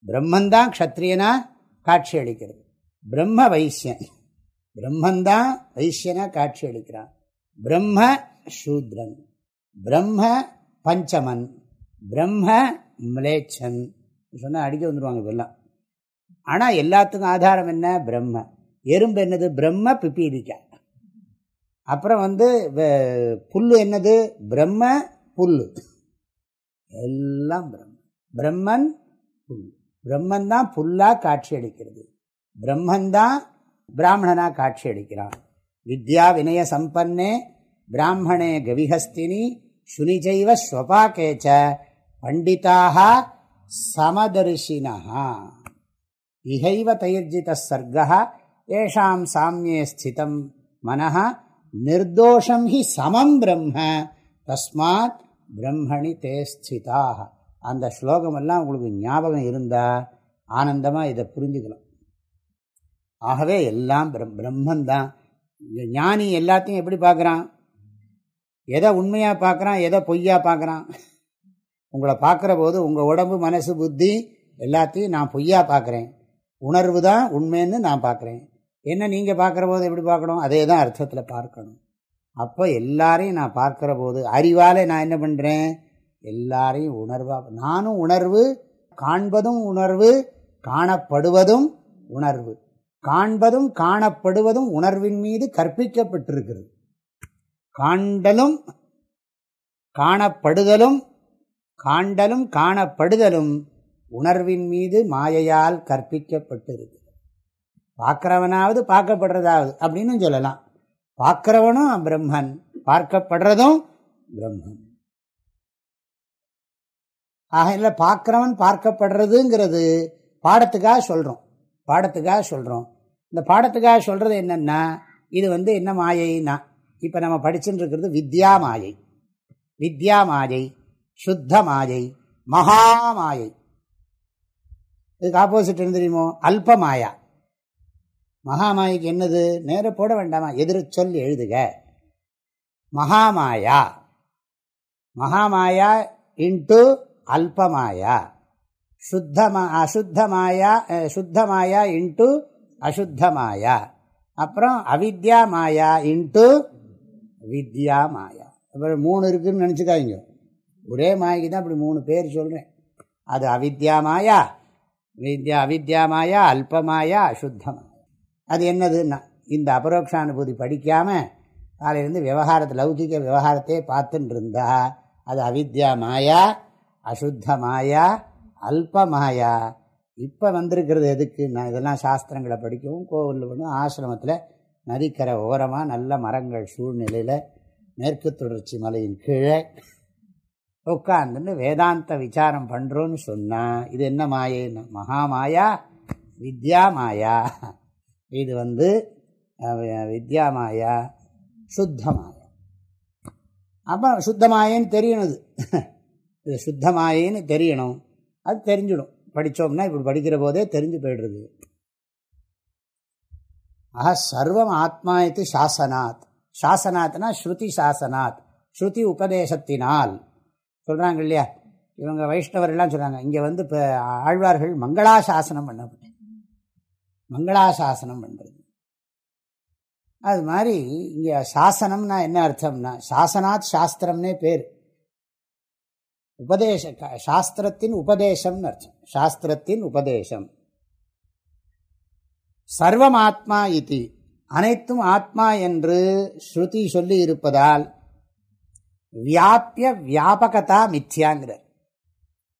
பிரம்மந்தான் க்ஷத்ரியனாக காட்சி அளிக்கிறது. பிரம்ம வைசியன் பிரம்மந்தான் வைசியனா காட்சி அளிக்கிறான். பிரம்ம சூத்ரன். பிரம்ம பஞ்சமன். பிரம்ம மிளேச்சன் சொன்னால் அடிக்க வந்துடுவாங்க இதெல்லாம் ஆனால் எல்லாத்துக்கும் ஆதாரம் என்ன? பிரம்ம. எறும்பு என்னது? பிரம்ம பிப்பீதிக்கா அப்புறம் வந்து புல்லு என்னது? பிரம்ம புல்லு. எல்லாம் பிரம்ம. பிரம்மன் புல். பிரம்மன் தான் புல்லாக காட்சி அளிக்கிறது. பிரம்மந்தான் பிராமணனாக காட்சி அளிக்கிறான் வித்யா வினய சம்பன்னே பிராமணே கவிஹஸ்தினி சுனிஜைவ ஸ்வபாக்கேச்ச பண்டிதாக சமதர்ஷினா இகைவ தைர்ஜித சர்க்கா ஏஷாம் சாமியே ஸ்திதம் மனஹ நிர்தோஷம் ஹி சமம் பிரம்ம தஸ்மாத் பிரம்மணி தே ஸ்திதாக அந்த ஸ்லோகமெல்லாம் உங்களுக்கு ஞாபகம் இருந்தால் ஆனந்தமாக இதை புரிஞ்சுக்கலாம். ஆகவே எல்லாம் பிரம் பிரம்மந்தான். ஞானி எல்லாத்தையும் எப்படி பார்க்குறான்? எதை உண்மையாக பார்க்குறான் எதை பொய்யா பார்க்குறான்? உங்களை பார்க்குற போது உங்கள் உடம்பு மனசு புத்தி எல்லாத்தையும் நான் பொய்யா பார்க்குறேன். உணர்வு தான் உண்மைன்னு நான் பார்க்குறேன். என்ன நீங்கள் பார்க்குற போது எப்படி பார்க்கணும்? அதே தான் அர்த்தத்தில் பார்க்கணும். அப்போ எல்லாரையும் நான் பார்க்குற போது அறிவால் நான் என்ன பண்ணுறேன் எல்லாரையும் உணர்வாக நானும் உணர்வு காண்பதும் உணர்வு காணப்படுவதும் உணர்வு. காண்பதும் காணப்படுவதும் உணர்வின் மீது கற்பிக்கப்பட்டிருக்கிறது. காண்டலும் காணப்படுதலும் காண்டலும் காணப்படுதலும் உணர்வின் மீது மாயையால் கற்பிக்கப்பட்டிருக்கு பார்க்கிறவனாவது பார்க்கப்படுறதாவது அப்படின்னு சொல்லலாம். பார்க்கிறவனும் பிரம்மன் பார்க்கப்படுறதும் பிரம்மன். ஆக இல்லை பார்க்கிறவன் பார்க்கப்படுறதுங்கிறது பாடத்துக்காக சொல்கிறோம் பாடத்துக்காக சொல்கிறோம் இந்த பாடத்துக்காக சொல்கிறது என்னென்னா இது வந்து என்ன மாயைன்னா இப்போ நம்ம படிச்சுட்டு இருக்கிறது வித்யா மாயை. வித்யா மாயை சுத்த மாயை மகா மாயை. இதுக்கு ஆப்போசிட் என்ன தெரியுமோ? அல்ப மாயா. மகாமாயைக்கு என்னது? நேர போட வேண்டாமா? எதிர சொல் எழுதுக. மகாமாயா மகாமாயா இன்ட்டு அல்பமாயா சுத்தமா அசுத்தமாயா சுத்தமாயா இன்ட்டு அசுத்தமாயா. அப்புறம் அவித்யா மாயா இன்ட்டு வித்யா மாயா. அப்புறம் மூணு இருக்குதுன்னு நினச்சிக்காதீங்க. ஒரே மாய்க்கு தான் இப்படி மூணு பேர் சொல்கிறேன் அது அவித்யா மாயா வித்யா அவித்யா மாயா அல்பமாயா அசுத்தமாயா அது என்னதுன்னா இந்த அபரோக்ஷானுபூதி படிக்காமல் காலையிலேருந்து விவகாரத்தை லௌகிக விவகாரத்தையே பார்த்துட்டு இருந்தா அது அவித்யா மாயா அசுத்த மாயா அல்ப மாயா இப்போ வந்திருக்கிறது எதுக்கு? நான் இதெல்லாம் சாஸ்திரங்களை படிக்கவும் கோவிலில் பண்ணும் ஆசிரமத்தில் நதிக்கரை ஓரமாக நல்ல மரங்கள் சூழ்நிலையில் மேற்கு தொடர்ச்சி மலையின் கீழே உட்காந்துன்னு வேதாந்த விசாரம் பண்ணுறோன்னு சொன்னால் இது என்ன மாயைன்னு மகா மாயா? வித்யா மாயா இது வந்து வித்யா மாயா சுத்தமாயா. அப்போ சுத்தமாயேன்னு தெரியணுது இது. இது சுத்தமாயேன்னு தெரியணும். அது தெரிஞ்சிடும். படித்தோம்னா இப்படி படிக்கிற போதே தெரிஞ்சு போயிடுறது. ஆஹா சர்வம் ஆத்மா இது சாசனாத். சாசனாத்னா ஸ்ருதி சாசனாத். ஸ்ருதி உபதேசத்தினால். சொல்கிறாங்க இல்லையா? இவங்க வைஷ்ணவர்கள்லாம் சொல்கிறாங்க இங்கே வந்து இப்போ ஆழ்வார்கள் மங்களாசாசனம் மங்களா மங்களாசாசனம் பண்ணுறது அது மாதிரி இங்கே சாசனம்னா என்ன அர்த்தம்னா சாசனாத் சாஸ்திரம்னே பேர். உபதேச சாஸ்திரத்தின் உபதேசம்னு அர்த்தம். சாஸ்திரத்தின் உபதேசம். சர்வம் ஆத்மா இது. அனைத்தும் ஆத்மா என்று ஸ்ருதி சொல்லி இருப்பதால் வியாபிய வியாபகதா மித்யாங்கிறார்.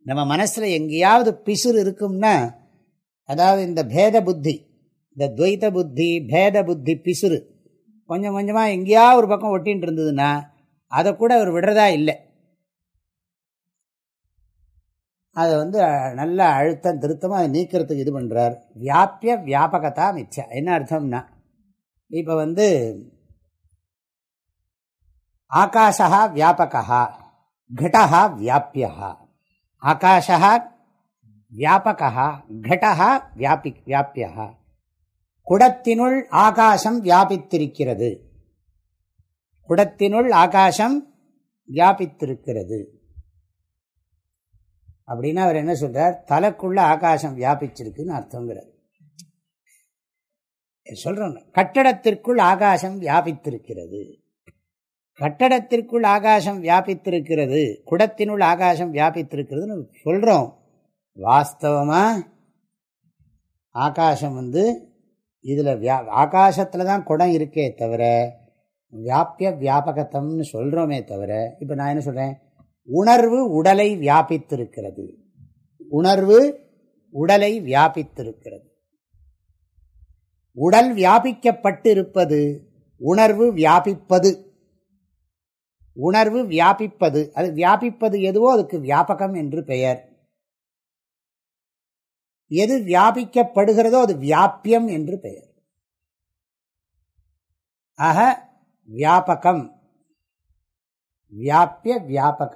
நம்ம மனசில் எங்கேயாவது பிசுறு இருக்கும்னா அதாவது இந்த பேத புத்தி இந்த துவைத புத்தி பேத புத்தி பிசுறு கொஞ்சம் கொஞ்சமாக எங்கேயாவது ஒரு பக்கம் ஒட்டின்னு இருந்ததுன்னா அதை கூட அவர் விடுறதா இல்லை. அதை வந்து நல்ல அழுத்தம் திருத்தமாக அதை நீக்கிறதுக்கு இது பண்ணுறார் வியாபிய வியாபகத்தா மிச்சா என்ன அர்த்தம்னா இப்போ வந்து ஆகாஷா வியாபகா கடா வியாபியா ஆகாஷா வியாபகா கடா வியாபி வியாபியா குடத்தினுள் ஆகாசம் வியாபித்திருக்கிறது. குடத்தினுள் ஆகாசம் வியாபித்திருக்கிறது. அப்படின்னா அவர் என்ன சொல்றார்? தலைக்குள்ள ஆகாசம் வியாபிச்சிருக்குன்னு அர்த்தங்கிறார். சொல்றோம் கட்டடத்திற்குள் ஆகாசம் வியாபித்திருக்கிறது. கட்டடத்திற்குள் ஆகாசம் வியாபித்திருக்கிறது. குடத்தினுள் ஆகாசம் வியாபித்திருக்கிறதுன்னு சொல்றோம். வாஸ்தவமா? ஆகாசம் வந்து இதில் வியா ஆகாசத்தில் தான் குடம் இருக்கே தவிர வியாபிய வியாபகத்தம்னு சொல்கிறோமே தவிர இப்போ நான் என்ன சொல்கிறேன் உணர்வு உடலை வியாபித்திருக்கிறது. உணர்வு உடலை வியாபித்திருக்கிறது. உடல் வியாபிக்கப்பட்டிருப்பது உணர்வு வியாபிப்பது. உணர்வு வியாபிப்பது. அது வியாபிப்பது எதுவோ அதுக்கு வியாபகம் என்று பெயர். எது வியாபிக்கப்படுகிறதோ அது வியாபியம் என்று பெயர். ஆக வியாபகம். வியாபிய வியாபக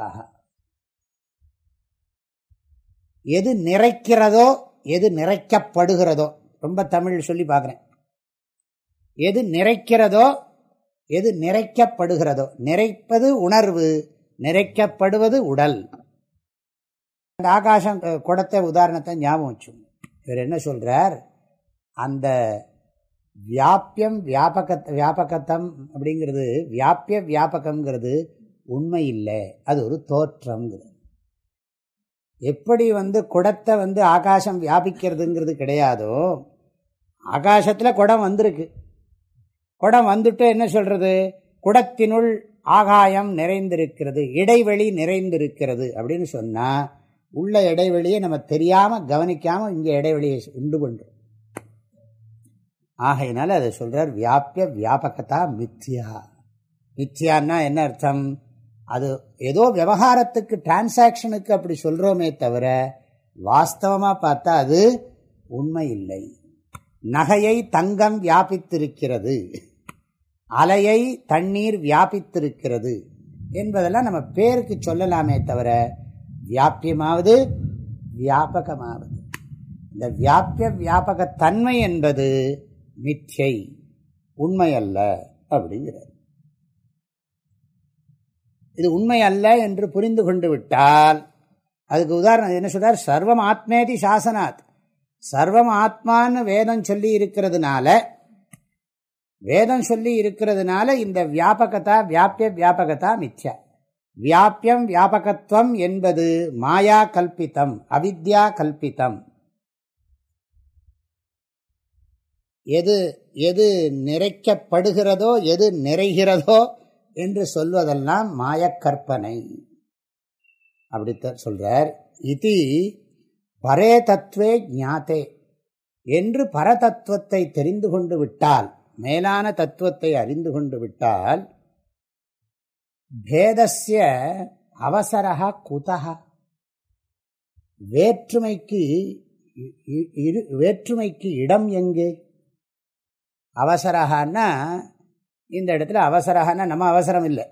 எது நிறைக்கிறதோ எது நிறைக்கப்படுகிறதோ ரொம்ப தமிழ் சொல்லி பார்க்குறேன். எது நிறைக்கிறதோ எது நிறைக்கப்படுகிறதோ நிறைப்பது உணர்வு நிறைக்கப்படுவது உடல். அந்த ஆகாசம் குடத்தை உதாரணத்தை ஞாபகம் வச்சு இவர் என்ன சொல்கிறார் அந்த வியாபியம் வியாபக வியாபகத்தம் அப்படிங்கிறது வியாபிய வியாபகம்ங்கிறது உண்மை இல்லை. அது ஒரு தோற்றம்ங்கிறது. எப்படி வந்து குடத்தை வந்து ஆகாசம் வியாபிக்கிறதுங்கிறது கிடையாதோ ஆகாசத்தில் குடம் வந்திருக்கு. குடம் வந்துட்டு என்ன சொல்கிறது குடத்தினுள் ஆகாயம் நிறைந்திருக்கிறது இடைவெளி நிறைந்திருக்கிறது அப்படின்னு சொன்னால் உள்ள இடைவெளியை நம்ம தெரியாமல் கவனிக்காமல் இங்கே இடைவெளியை உண்டு பண்ணுறோம் ஆகையினால அதை சொல்கிறார் வியாபிய வியாபகத்தா மித்யா. மித்யான்னா என்ன அர்த்தம்? அது ஏதோ விவகாரத்துக்கு டிரான்சாக்ஷனுக்கு அப்படி சொல்கிறோமே தவிர வாஸ்தவமாக பார்த்தா அது உண்மை இல்லை. நகையை தங்கம் வியாபித்திருக்கிறது. அலையை தண்ணீர் வியாபித்திருக்கிறது என்பதெல்லாம் நம்ம பேருக்கு சொல்லலாமே தவிர வியாபியமாவது வியாபகமாவது. இந்த வியாபிய வியாபகத்தன்மை என்பது மித்யை உண்மையல்ல அப்படிங்கிறது. அப்படிங்கிறார் இது உண்மை அல்ல என்று புரிந்து கொண்டு விட்டால் அதுக்கு உதாரணம் என்ன சொல்றார்? சர்வம் ஆத்மேதி சாசனாத். சர்வம் ஆத்மான்னு வேதம் சொல்லி இருக்கிறதுனால வேதம் சொல்லி இருக்கிறதுனால இந்த வியாபகத்தா வியாபிய வியாபகத்தா மித்யா. வியாபியம் வியாபகத்துவம் என்பது மாயா கல்பித்தம் அவித்யா கல்பித்தம். எது எது நிறைக்கப்படுகிறதோ எது நிறைகிறதோ என்று சொல்வதெல்லாம் மாயக்கற்பனை. அப்படித்தான் சொல்றார். இது பரே தத்துவே ஞாத்தே. என்று பரதத்துவத்தை தெரிந்து கொண்டு விட்டால் மேலான தத்துவத்தை அறிந்து கொண்டு விட்டால் பேதஸ்ய அவசரா குதா வேற்றுமைக்கு வேற்றுமைக்கு இடம் எங்கே? அவசரகான்னா இந்த இடத்துல அவசரம்னா நம்ம அவசரம் இல்லை.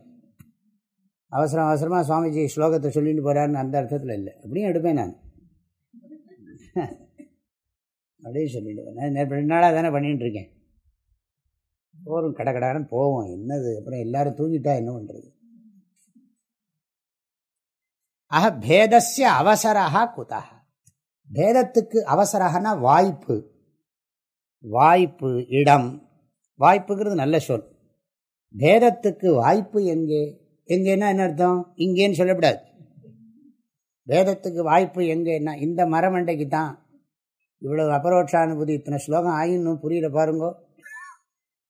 அவசரம் அவசரமாக சுவாமிஜி ஸ்லோகத்தை சொல்லிட்டு போகிறாருன்னு அந்த அர்த்தத்தில் இல்லை. அப்படியும் எடுப்பேன் நான். அப்படின்னு சொல்லிட்டு போகிறேன் ரெண்டு நாளாக தானே பண்ணிகிட்டு இருக்கேன். போரும் கடை கடாரம் போவோம். என்னது? அப்புறம் எல்லாரும் தூங்கிட்டா என்ன பண்ணுறது ஆக பேதஸ்ய அவசரா குதா. பேதத்துக்கு அவசரகனா வாய்ப்பு. வாய்ப்பு இடம். வாய்ப்புங்கிறது நல்ல சொல். பேதத்துக்கு வாய்ப்பு எங்கே? எங்கேன்னா என்ன அர்த்தம்? இங்கேன்னு சொல்லக்கூடாது. வேதத்துக்கு வாய்ப்பு எங்கேன்னா இந்த மரமண்டைக்கு தான். இவ்வளவு அபரோட்சானுபூதி இத்தனை ஸ்லோகம் ஆயின்னும் புரியல பாருங்கோ.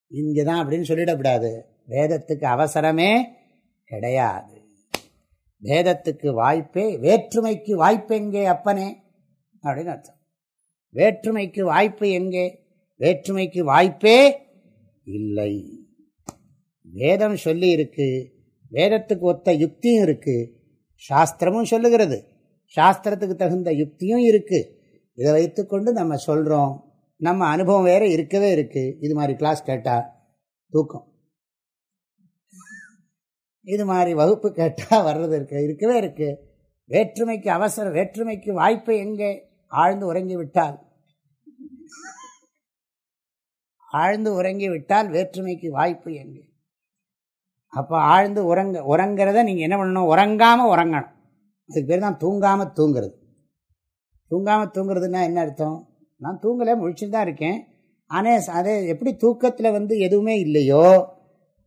இங்கே தான் அப்படின்னு சொல்லிடக்கூடாது. வேதத்துக்கு அவசரமே கிடையாது. வேதத்துக்கு வாய்ப்பே வேற்றுமைக்கு வாய்ப்பு எங்கே அப்பனே? அப்படின்னு அர்த்தம். வேற்றுமைக்கு வாய்ப்பு எங்கே? வேற்றுமைக்கு வாய்ப்பே இல்லை. வேதம் சொல்லி இருக்கு வேதத்துக்கு ஒத்த யுக்தியும் இருக்குது சாஸ்திரமும் சொல்லுகிறது. சாஸ்திரத்துக்கு தகுந்த யுக்தியும் இருக்குது இதை வைத்துக்கொண்டு நம்ம சொல்கிறோம் நம்ம அனுபவம் வேறு இருக்கவே இருக்குது இது மாதிரி கிளாஸ் கேட்டால் தூக்கம். இது மாதிரி வகுப்பு கேட்டால் வர்றது இருக்கு. இருக்கவே இருக்குது வேற்றுமைக்கு அவசரம் வேற்றுமைக்கு வாய்ப்பு எங்கே? ஆழ்ந்து உறங்கி விட்டால். ஆழ்ந்து உறங்கி விட்டால் வேற்றுமைக்கு வாய்ப்பு எங்கே? அப்போ ஆழ்ந்து உறங்க உறங்கிறத நீங்கள் என்ன பண்ணணும்? உறங்காமல் உறங்கணும். அதுக்கு பேர் தான் தூங்காமல் தூங்குறது. தூங்காமல் தூங்குறதுன்னா என்ன அர்த்தம்? நான் தூங்கலை முழிச்சுட்டு தான் இருக்கேன். ஆனால் அதே எப்படி தூக்கத்தில் வந்து எதுவுமே இல்லையோ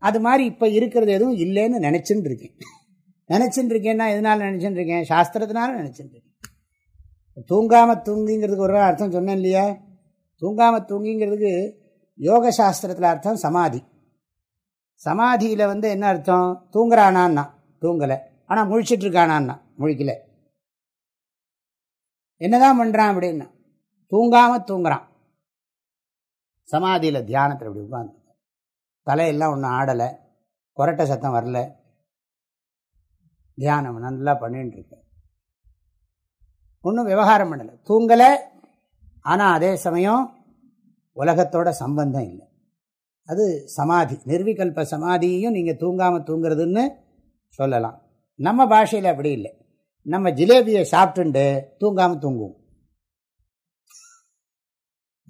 அது மாதிரி இப்போ இருக்கிறது எதுவும் இல்லைன்னு நினச்சின்னு இருக்கேன். நினச்சின்னு இருக்கேன்னா எதனால் நினச்சின்னு இருக்கேன்? சாஸ்திரத்தினால நினச்சின்னு இருக்கேன். தூங்காமல் தூங்கிங்கிறதுக்கு ஒரு அர்த்தம் சொன்னேன் இல்லையா? தூங்காமல் தூங்கிங்கிறதுக்கு யோக சாஸ்திரத்தில் அர்த்தம் சமாதி. சமாதியில் வந்து என்ன அர்த்தம்? தூங்குறானான்னா தூங்கலை. ஆனால் முழிச்சிட்டு இருக்கானான்னா முழிக்கல. என்னதான் பண்ணுறான் அப்படின்னா தூங்காமல் தூங்குறான். சமாதியில் தியானத்தில் இப்படி உட்காந்து தலையெல்லாம் ஒன்றும் ஆடலை. கொரட்டை சத்தம் வரல. தியானம் நல்லா பண்ணிட்டு இருக்க ஒன்றும் விவகாரம் பண்ணலை. தூங்கலை. ஆனால் அதே சமயம் உலகத்தோட சம்பந்தம் இல்லை. அது சமாதி நிர்விகல்ப சமாதியையும் நீங்கள் தூங்காமல் தூங்குறதுன்னு சொல்லலாம். நம்ம பாஷையில் அப்படி இல்லை. நம்ம ஜிலேபியை சாப்பிட்டுண்டு தூங்காமல் தூங்குவோம்.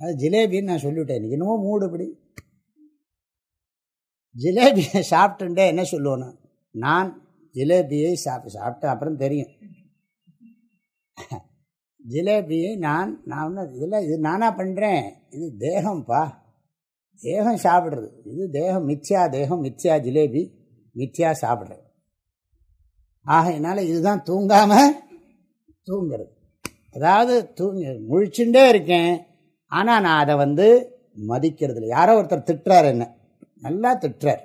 அது ஜிலேபின்னு நான் சொல்லிவிட்டேன். எனக்கு என்னமோ மூடு இப்படி. ஜிலேபியை சாப்பிட்டுண்டே என்ன சொல்லுவோம் நான் ஜிலேபியை சாப்பிட்டு சாப்பிட்டு அப்புறம் தெரியும். ஜிலேபியை நான் நான் ஒன்று இதெல்லாம் இது நானாக பண்ணுறேன் இது தேகம்ப்பா. தேகம் சாப்பிட்றது. இது தேகம் மித்யா தேகம் மித்யா ஜிலேபி மித்யா சாப்பிட்றது. என்னால் இதுதான் தூங்காமல் தூங்கிறது. அதாவது தூங்க முழிச்சுட்டே இருக்கேன். ஆனால் நான் அதை வந்து மதிக்கிறது இல்லை யாரோ ஒருத்தர் திட்டுறார் என்ன. நல்லா திட்டுறார்.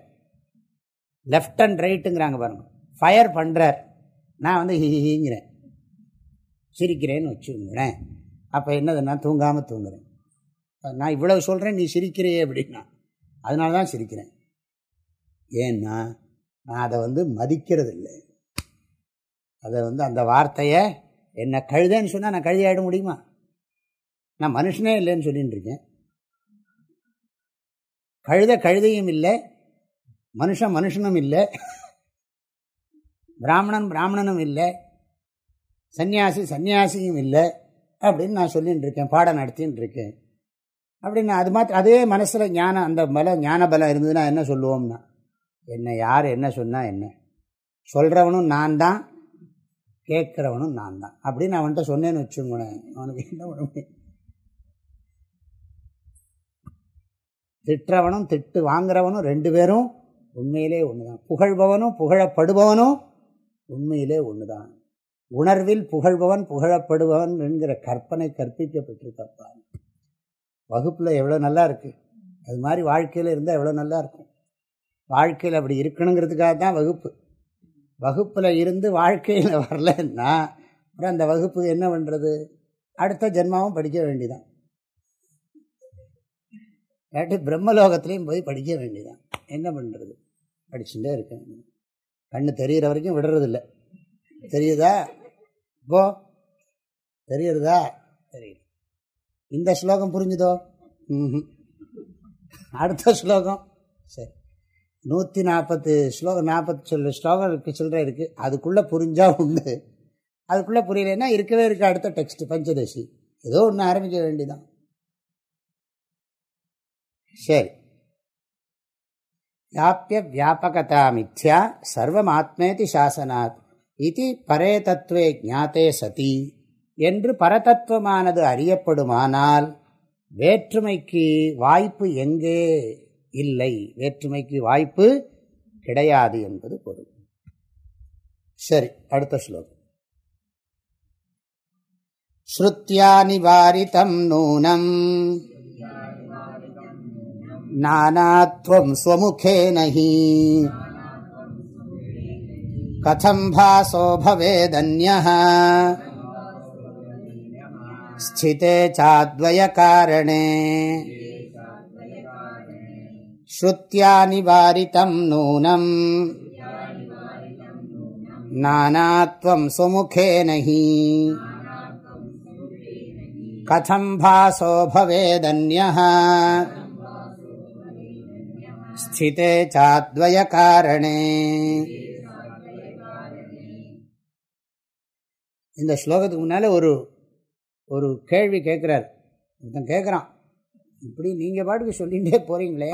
லெஃப்ட் அண்ட் ரைட்டுங்கிறாங்க பாருங்க. ஃபயர் பண்ணுறார் நான் வந்து ஹிங்கிறேன். சிரிக்கிறேன்னு வச்சுங்களேன் அப்போ என்னதுன்னா தூங்காமல் தூங்குறேன். நான் இவ்வளவு சொல்கிறேன் நீ சிரிக்கிறையே அப்படின்னா. அதனால தான் சிரிக்கிறேன். ஏன்னா நான் அதை வந்து மதிக்கிறது இல்லை அதை வந்து அந்த வார்த்தையை என்னை கழுதேன்னு சொன்னால் நான் கழுதியாயிட முடியுமா? நான் மனுஷனே இல்லைன்னு சொல்லிட்டு இருக்கேன். கழுத கழுதையும் இல்லை மனுஷன் மனுஷனும் இல்லை பிராமணன் பிராமணனும் இல்லை சன்னியாசி சன்னியாசியும் இல்லை அப்படின்னு நான் சொல்லிகிட்டு இருக்கேன் பாடம் நடத்தின்னு இருக்கேன். அப்படின்னு அது மாதிரி அதே மனசில் ஞானம் அந்த பலம் ஞான பலம் இருந்ததுன்னா என்ன சொல்லுவோம்னா என்ன யார் என்ன சொன்னால் என்ன? சொல்கிறவனும் நான் தான் கேட்குறவனும் நான் தான். அப்படின்னு அவன்கிட்ட சொன்னேன்னு வச்சுங்களேன் அவனுக்கு என்ன பண்ண திட்டுறவனும் திட்டு வாங்குறவனும் ரெண்டு பேரும் உண்மையிலே ஒன்று தான் புகழ்பவனும் புகழப்படுபவனும் உண்மையிலே ஒன்று தான் உணர்வில் புகழ்பவன் புகழப்படுபவன் என்கிற கற்பனை கற்பிக்கப்பட்டிருக்கப்பான் வகுப்பில் எவ்வளோ நல்லா இருக்குது அது மாதிரி வாழ்க்கையில் இருந்தால் எவ்வளோ நல்லா இருக்கும். வாழ்க்கையில் அப்படி இருக்கணுங்கிறதுக்காக தான் வகுப்பு. வகுப்பில் இருந்து வாழ்க்கையில் வரலன்னா அப்புறம் அந்த வகுப்பு என்ன பண்ணுறது அடுத்த ஜென்மாவும் படிக்க வேண்டிதான். இல்லாட்டி பிரம்மலோகத்துலேயும் போய் படிக்க வேண்டிதான். என்ன பண்ணுறது படிச்சுட்டே இருக்கேன். கண்ணு தெரிகிற வரைக்கும் விடுறதில்ல. தெரியுதா? இப்போ தெரியுறதா? தெரியுது. இந்த ஸ்லோகம் புரிஞ்சுதோ? அடுத்த ஸ்லோகம். சரி. நூற்றி நாற்பத்து ஸ்லோகம் நாற்பத்தி சொல் ஸ்லோகம் இருக்கு சில்லறை இருக்குது அதுக்குள்ளே புரிஞ்சால் உண்டு. அதுக்குள்ளே புரியலைன்னா இருக்கவே இருக்க அடுத்த டெக்ஸ்ட் பஞ்சதசி. ஏதோ ஒன்று ஆரம்பிக்க வேண்டிதான் சரி. வியாபிய வியாபகதா மித்யா சர்வமாத்மேதி சாசனாத். இது பரே தத்துவே ஜாத்தே சதி. என்று பரதத்துவமானது அறியப்படுமானால் வேற்றுமைக்கு வாய்ப்பு எங்கே இல்லை? வேற்றுமைக்கு வாய்ப்பு கிடையாது என்பது பொருள். சரி அடுத்த ஸ்லோகம். ஸ்ருத்தியா நிவாரிதம் நூனம். நானாத்வம் ஸ்வமுகே நகி. கதம் பாசோ பவேதன்யா स्थिते चाद्वयकारणे श्रुत्या निवारितं नूनम् नानात्वं स्वमुखेन हि कथं भासो भवेदन्यः ஸ்திதே சாத்வய காரணே இந்த ஸ்லோகத்துக்கு முன்னால் ஒரு ஒரு கேள்வி கேட்குறார். ஒருத்தன் கேட்குறான். இப்படி நீங்கள் பாட்டுக்கு சொல்லிகிட்டே போகிறீங்களே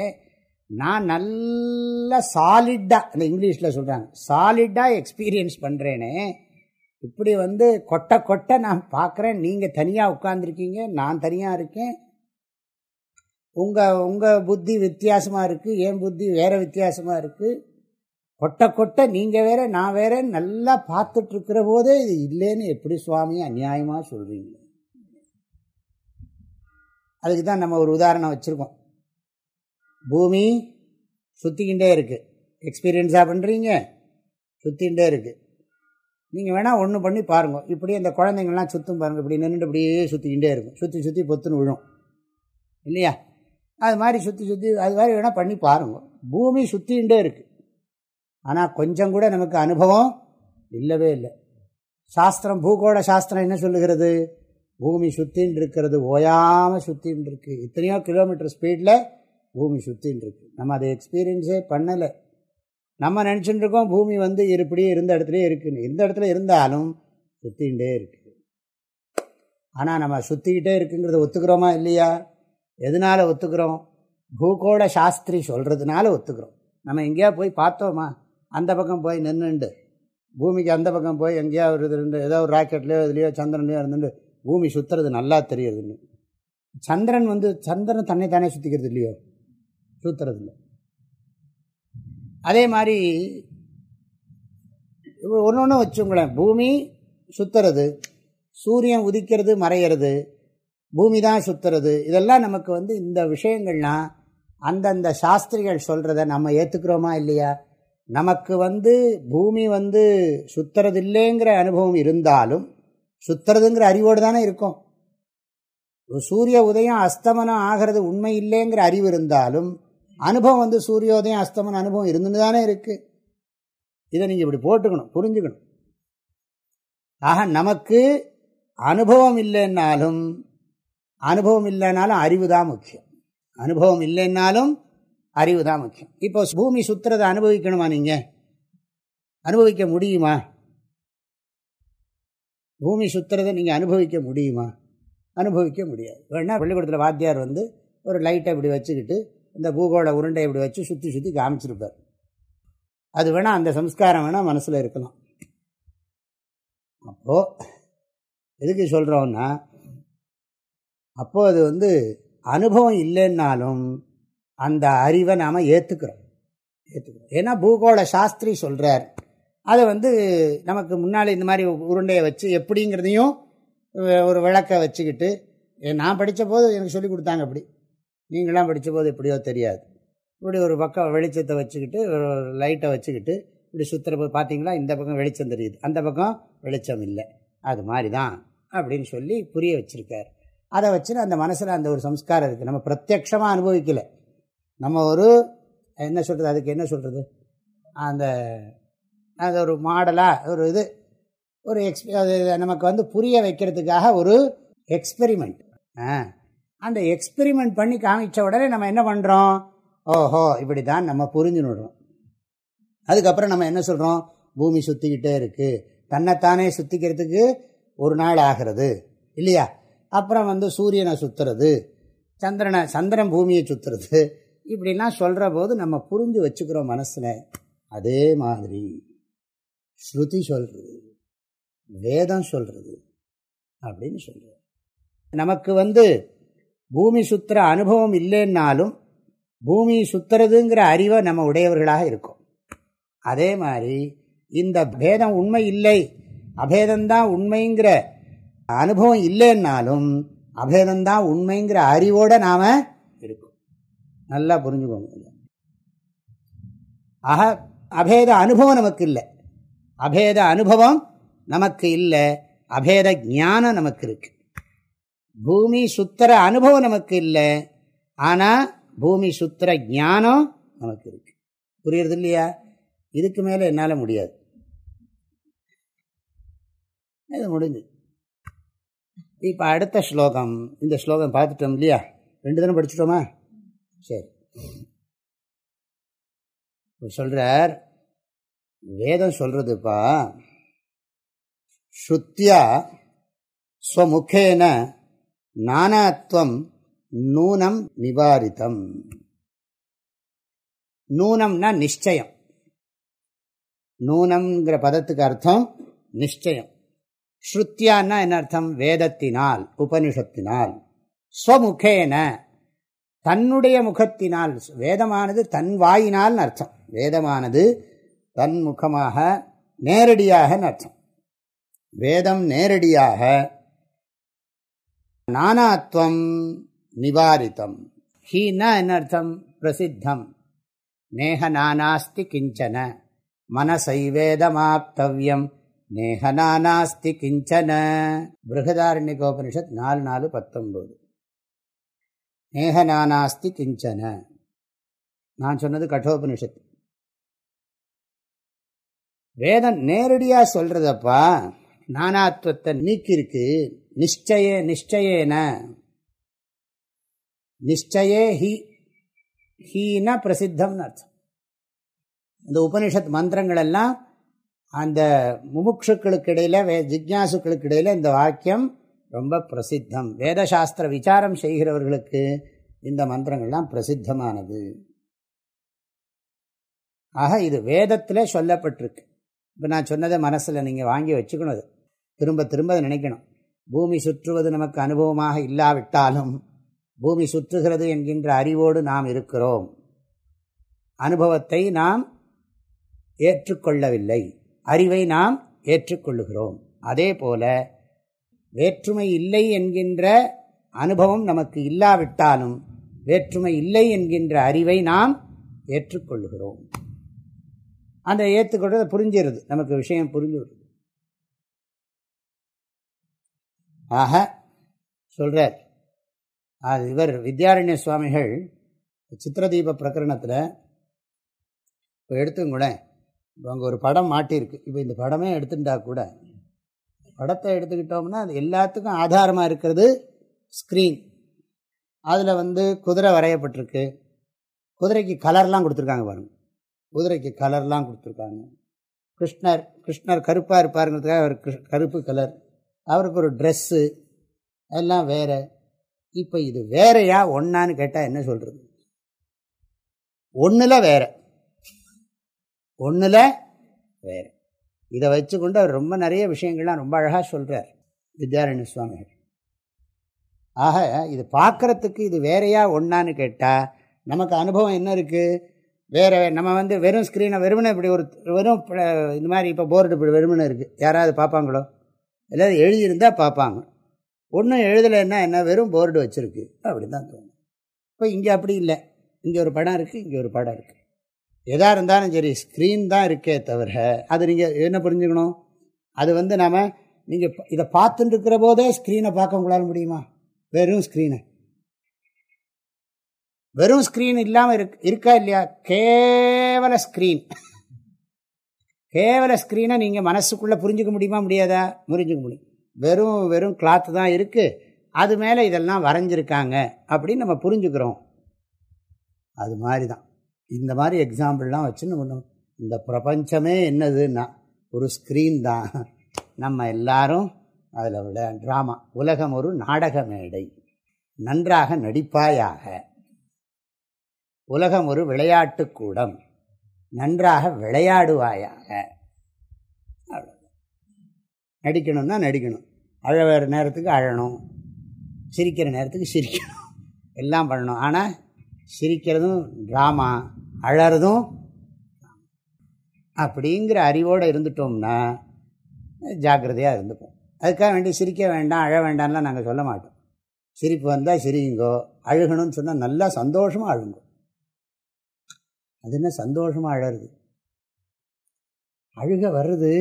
நான் நல்ல சாலிட்டாக இந்த இங்கிலீஷில் சொல்கிறாங்க சாலிட்டாக எக்ஸ்பீரியன்ஸ் பண்ணுறேனே இப்படி வந்து கொட்டை கொட்டை நான் பார்க்குறேன் நீங்கள் தனியாக உட்காந்துருக்கீங்க நான் தனியாக இருக்கேன் உங்கள் உங்கள் புத்தி வித்தியாசமாக இருக்குது என் புத்தி வேறு வித்தியாசமாக இருக்குது கொட்டை கொட்டை நீங்கள் வேறு நான் வேறு நல்லா பார்த்துட்ருக்கிற போதே இது இல்லைன்னு எப்படி சுவாமி அநியாயமாக சொல்கிறீங்க அதுக்கு தான் நம்ம ஒரு உதாரணம் வச்சுருக்கோம். பூமி சுற்றிக்கிட்டே இருக்குது எக்ஸ்பீரியன்ஸாக பண்ணுறீங்க சுற்றிகிட்டே இருக்குது நீங்கள் வேணால் ஒன்று பண்ணி பாருங்கள் இப்படியே அந்த குழந்தைங்கள்லாம் சுற்றும் பாருங்கள் இப்படி நின்றுட்டு அப்படியே சுற்றிக்கிட்டே இருக்கும். சுற்றி சுற்றி பொத்துன்னு விழும். இல்லையா? அது மாதிரி சுற்றி சுற்றி அது மாதிரி வேணால் பண்ணி பாருங்கள் பூமி சுற்றிகிட்டே இருக்குது ஆனால் கொஞ்சம் கூட நமக்கு அனுபவம் இல்லவே இல்லை. சாஸ்திரம் பூகோள சாஸ்திரம் என்ன சொல்லுகிறது? பூமி சுற்றின்னு இருக்கிறது ஓயாமல் சுற்றின்னு இருக்கு இத்தனையோ கிலோமீட்டர் ஸ்பீடில் பூமி சுற்றின்னு இருக்கு நம்ம அதை எக்ஸ்பீரியன்ஸே பண்ணலை. நம்ம நினச்சிட்டு இருக்கோம் பூமி வந்து இப்படியே இருந்த இடத்துலையே இருக்குன்னு. இந்த இடத்துல இருந்தாலும் சுற்றிகிட்டே இருக்குது ஆனால் நம்ம சுற்றிக்கிட்டே இருக்குங்கிறத ஒத்துக்கிறோமா இல்லையா? எதனால் ஒத்துக்கிறோம்? பூகோள சாஸ்திரி சொல்கிறதுனால ஒத்துக்கிறோம். நம்ம எங்கேயா போய் பார்த்தோமா? அந்த பக்கம் போய் நின்றுண்டு பூமிக்கு அந்த பக்கம் போய் எங்கேயா ஒரு இது ஏதோ ஒரு ராக்கெட்லேயோ இதுலேயோ சந்திரன்லையோ இருந்துட்டு பூமி சுற்றுறது நல்லா தெரியுதுன்னு சந்திரன் வந்து சந்திரன் தன்னை தானே சுற்றிக்கிறது இல்லையோ? சுற்றுறது இல்லை. அதே மாதிரி ஒன்று ஒன்று வச்சுங்களேன். பூமி சுற்றுறது சூரியன் உதிக்கிறது மறையிறது பூமி தான் சுற்றுறது இதெல்லாம் நமக்கு வந்து இந்த விஷயங்கள்லாம் அந்தந்த சாஸ்திரிகள் சொல்கிறத நம்ம ஏற்றுக்கிறோமா இல்லையா? நமக்கு வந்து பூமி வந்து சுத்துறது இல்லைங்கிற அனுபவம் இருந்தாலும் சுத்துறதுங்கிற அறிவோடு தானே இருக்கும். சூரிய உதயம் அஸ்தமனம் ஆகிறது உண்மை இல்லைங்கிற அறிவு இருந்தாலும் அனுபவம் வந்து சூரியோதயம் அஸ்தமன அனுபவம் இருந்துன்னு தானே இருக்குது இதை நீங்கள் இப்படி போட்டுக்கணும் புரிஞ்சுக்கணும். ஆக நமக்கு அனுபவம் இல்லைன்னாலும் அனுபவம் இல்லைனாலும் அறிவு தான் முக்கியம். அனுபவம் இல்லைன்னாலும் அறிவு தான் முக்கியம். இப்போ பூமி சுற்றுறதை அனுபவிக்கணுமா நீங்கள் அனுபவிக்க முடியுமா? பூமி சுற்றுறதை நீங்கள் அனுபவிக்க முடியுமா? அனுபவிக்க முடியாது. வேணா பள்ளிக்கூடத்தில் வாத்தியார் வந்து ஒரு லைட்டை இப்படி வச்சுக்கிட்டு இந்த பூகோள உருண்டை இப்படி வச்சு சுற்றி சுற்றி காமிச்சிருப்பார். அது வேணால் அந்த சம்ஸ்காரம் வேணால் மனசில் இருக்கலாம். அப்போது எதுக்கு சொல்கிறோன்னா அப்போது அது வந்து அனுபவம் இல்லைன்னாலும் அந்த அறிவை நாம் ஏற்றுக்கிறோம் ஏற்றுக்கிறோம் ஏன்னா பூகோள சாஸ்திரி சொல்கிறார் அதை வந்து நமக்கு முன்னால் இந்த மாதிரி உருண்டையை வச்சு எப்படிங்கிறதையும் ஒரு விளக்கை வச்சுக்கிட்டு நான் படித்த போது எனக்கு சொல்லி கொடுத்தாங்க அப்படி. நீங்களாம் படித்த போது எப்படியோ தெரியாது. இப்படி ஒரு பக்கம் வெளிச்சத்தை வச்சுக்கிட்டு ஒரு லைட்டை வச்சுக்கிட்டு இப்படி சுற்றுற பார்த்தீங்களா இந்த பக்கம் வெளிச்சம் தெரியுது. அந்த பக்கம் வெளிச்சம் இல்லை. அது மாதிரி தான் அப்படின்னு சொல்லி புரிய வச்சுருக்கார். அதை வச்சு அந்த மனசில் அந்த ஒரு சம்ஸ்காரம் இருக்குது நம்ம பிரத்யக்ஷமாக அனுபவிக்கலை. நம்ம ஒரு என்ன சொல்கிறது அதுக்கு என்ன சொல்கிறது அந்த அது ஒரு மாடலாக ஒரு இது ஒரு எக்ஸ் நமக்கு வந்து புரிய வைக்கிறதுக்காக ஒரு எக்ஸ்பெரிமெண்ட் அந்த எக்ஸ்பெரிமெண்ட் பண்ணி காமிச்ச உடனே நம்ம என்ன பண்ணுறோம் ஓஹோ இப்படி தான் நம்ம புரிஞ்சுனுடுறோம். அதுக்கப்புறம் நம்ம என்ன சொல்கிறோம் பூமி சுற்றிக்கிட்டே இருக்குது தன்னைத்தானே சுற்றிக்கிறதுக்கு ஒரு நாள் ஆகிறது இல்லையா? அப்புறம் வந்து சூரியனை சுற்றுறது சந்திரனை சந்திரன் பூமியை சுற்றுறது இப்படிலாம் சொல்கிற போது நம்ம புரிஞ்சு வச்சுக்கிறோம் மனசில். அதே மாதிரி. ஸ்ருதி சொல்கிறது வேதம் சொல்கிறது அப்படின்னு சொல்கிறது நமக்கு வந்து பூமி சுற்றுற அனுபவம் இல்லைன்னாலும் பூமி சுத்துறதுங்கிற அறிவை நம்ம உடையவர்களாக இருக்கும். அதே மாதிரி இந்த பேதம் உண்மை இல்லை அபேதம்தான் உண்மைங்கிற அனுபவம் இல்லைன்னாலும் அபேதம்தான் உண்மைங்கிற அறிவோடு நாம் இருக்கும். நல்லா புரிஞ்சுக்கோங்க. ஆக அபேத அனுபவம் நமக்கு இல்லை. அபேத அனுபவம் நமக்கு இல்லை அபேத ஞானம் நமக்கு இருக்கு. பூமி சுத்திர அனுபவம் நமக்கு இல்லை ஆனால் பூமி சுத்திர ஞானம் நமக்கு இருக்கு. புரியுறது இல்லையா? இதுக்கு மேலே என்னால் முடியாது. இது முடிஞ்சு இப்போ அடுத்த ஸ்லோகம் இந்த ஸ்லோகம் பார்த்துட்டோம் இல்லையா? ரெண்டு தினம் படிச்சுட்டோமா? சரி. சொல்கிறார் வேதம் சொல்கிறதுப்பா ஸ்ருத்தியா ஸ்வமுகேன நானாத்வம் நூனம் நிவாரித்தம் நூனம்னா நிச்சயம். நூனம்ங்கிற பதத்துக்கு அர்த்தம் நிச்சயம். ஸ்ருத்தியான்னா என்ன அர்த்தம்? வேதத்தினால் உபனிஷத்தினால். ஸ்வமுகேன தன்னுடைய முகத்தினால் வேதமானது தன் வாயினால் அர்த்தம். வேதமானது தன்முகமாக நேரடியாக அர்த்தம் வேதம் நேரடியாக நானாத்வம் நிவாரித்தம். ஹீனா என்ன அர்த்தம்? பிரசித்தம். நேக நானாஸ்தி கிஞ்சன. மனசைவேதமாப்தவியம் நேக நானாஸ்தி கிஞ்சன. பிருகதாரண்யகோபனிஷத் நாலு நாலு பத்தொம்போது நேக நானாஸ்தி கிஞ்சன. நான் சொன்னது கட்டோபனிஷத். வேதம் நேரடியாக சொல்றதப்பா நானாத்வத்தை நீக்கிருக்கு. நிச்சய நிச்சயேன நிச்சயே ஹி ஹீன பிரசித்தம்னு அர்த்தம். இந்த உபனிஷத் மந்திரங்கள் எல்லாம் அந்த முமுட்சுக்களுக்கு இடையில வே ஜிக்யாசுக்களுக்கு இடையில இந்த வாக்கியம் ரொம்ப பிரசித்தம். வேதசாஸ்திர விசாரம் செய்கிறவர்களுக்கு இந்த மந்திரங்கள்லாம் பிரசித்தமானது. ஆக இது வேதத்தில் சொல்லப்பட்டிருக்கு. இப்போ நான் சொன்னதை மனசில் நீங்கள் வாங்கி வச்சுக்கணும் அது. திரும்ப திரும்ப அதை நினைக்கணும். பூமி சுற்றுவது நமக்கு அனுபவமாக இல்லாவிட்டாலும் பூமி சுற்றுகிறது என்கின்ற அறிவோடு நாம் இருக்கிறோம். அனுபவத்தை நாம் ஏற்றுக்கொள்ளவில்லை. அறிவை நாம் ஏற்றுக்கொள்ளுகிறோம். அதே போல வேற்றுமை இல்லை என்கின்ற அனுபவம் நமக்கு இல்லாவிட்டாலும் வேற்றுமை இல்லை என்கின்ற அறிவை நாம் ஏற்றுக்கொள்ளுகிறோம். அந்த ஏற்றுக்கொள்றதை புரிஞ்சிருது. நமக்கு விஷயம் புரிஞ்சு வருது ஆக சொல்கிறார் அது இவர் வித்யாரண்ய சுவாமிகள் சித்திரதீப பிரகரணத்தில் இப்போ எடுத்துங்க இப்போ அங்கே ஒரு படம் மாட்டியிருக்கு இப்போ இந்த படமே எடுத்துட்டா கூட படத்தை எடுத்துக்கிட்டோம்னா அது எல்லாத்துக்கும் ஆதாரமாக இருக்கிறது ஸ்க்ரீன் அதில் வந்து குதிரை வரையப்பட்டிருக்கு. குதிரைக்கு கலர்லாம் கொடுத்துருக்காங்க பாருங்கள் குதிரைக்கு கலர்லாம் கொடுத்துருக்காங்க. கிருஷ்ணர் கிருஷ்ணர் கருப்பாக இருப்பாருங்கிறதுக்காக அவர் கருப்பு கலர். அவருக்கு ஒரு ட்ரெஸ்ஸு. அதெல்லாம் வேறு. இப்போ இது வேறையா ஒன்னான்னு கேட்டால் என்ன சொல்கிறது ஒன்றில் வேற. ஒன்றில் வேறு. இதை வச்சுக்கொண்டு அவர் ரொம்ப நிறைய விஷயங்கள்லாம் ரொம்ப அழகாக சொல்கிறார் வித்யாரண்ய சுவாமிகள். ஆக இது பார்க்குறதுக்கு இது வேறையா ஒன்றான்னு கேட்டால் நமக்கு அனுபவம் என்ன இருக்குது வேறு நம்ம வந்து வெறும் ஸ்க்ரீனை வெறுமனை இப்படி ஒரு வெறும் இந்த மாதிரி இப்போ போர்டு இப்படி வெறுமனை இருக்குது யாராவது பார்ப்பாங்களோ? எல்லோரும் எழுதியிருந்தால் பார்ப்பாங்க. ஒன்றும் எழுதலைன்னா என்ன? வெறும் போர்டு வச்சுருக்கு. அப்படி தான் தோணும். இப்போ இங்கே அப்படி இல்லை. இங்கே ஒரு படம் இருக்குது இங்கே ஒரு படம் இருக்குது எதாக இருந்தாலும் சரி ஸ்க்ரீன் தான் இருக்கே தவிர அது நீங்கள் என்ன புரிஞ்சுக்கணும்? அது வந்து நாம் நீங்கள் இதை பார்த்துட்டு இருக்கிற போதே ஸ்க்ரீனை பார்க்க உங்களால் முடியுமா? வெறும் ஸ்க்ரீனை வெறும் ஸ்க்ரீன் இல்லாமல் இருக் இருக்கா இல்லையா? கேவல ஸ்க்ரீன் கேவல ஸ்க்ரீனை நீங்கள் மனசுக்குள்ளே புரிஞ்சுக்க முடியுமா முடியாதா? புரிஞ்சுக்க முடியும். வெறும் வெறும் கிளாத்து தான் இருக்குது அது மேலே இதெல்லாம் வரைஞ்சிருக்காங்க அப்படின்னு நம்ம புரிஞ்சுக்கிறோம். அது மாதிரி தான் இந்த மாதிரி எக்ஸாம்பிள்லாம் வச்சுன்னு ஒன்று இந்த பிரபஞ்சமே என்னதுன்னா ஒரு ஸ்க்ரீன் தான். நம்ம எல்லாரும் அதில் விட ட்ராமா உலகம் ஒரு நாடக மேடை. நன்றாக நடிப்பாயாக. உலகம் ஒரு விளையாட்டு கூடம். நன்றாக விளையாடுவாயாக. நடிக்கணும்னா நடிக்கணும். அழகிற நேரத்துக்கு அழணும். சிரிக்கிற நேரத்துக்கு சிரிக்கணும். எல்லாம் பண்ணணும். ஆனால் சிரிக்கிறதும் ட்ராமா அழறதும் அப்படிங்கிற அறிவோடு இருந்துட்டோம்னா ஜாக்கிரதையாக இருந்துப்போம். அதுக்காக வேண்டி சிரிக்க வேண்டாம் அழ வேண்டாம்லாம் நாங்கள் சொல்ல மாட்டோம். சிரிப்பு வந்தால் சிரிங்கோ அழுகணும்னு சொன்னால் நல்லா சந்தோஷமாக அழுங்கோ. அது என்ன சந்தோஷமாக அழறது? அழுக வருது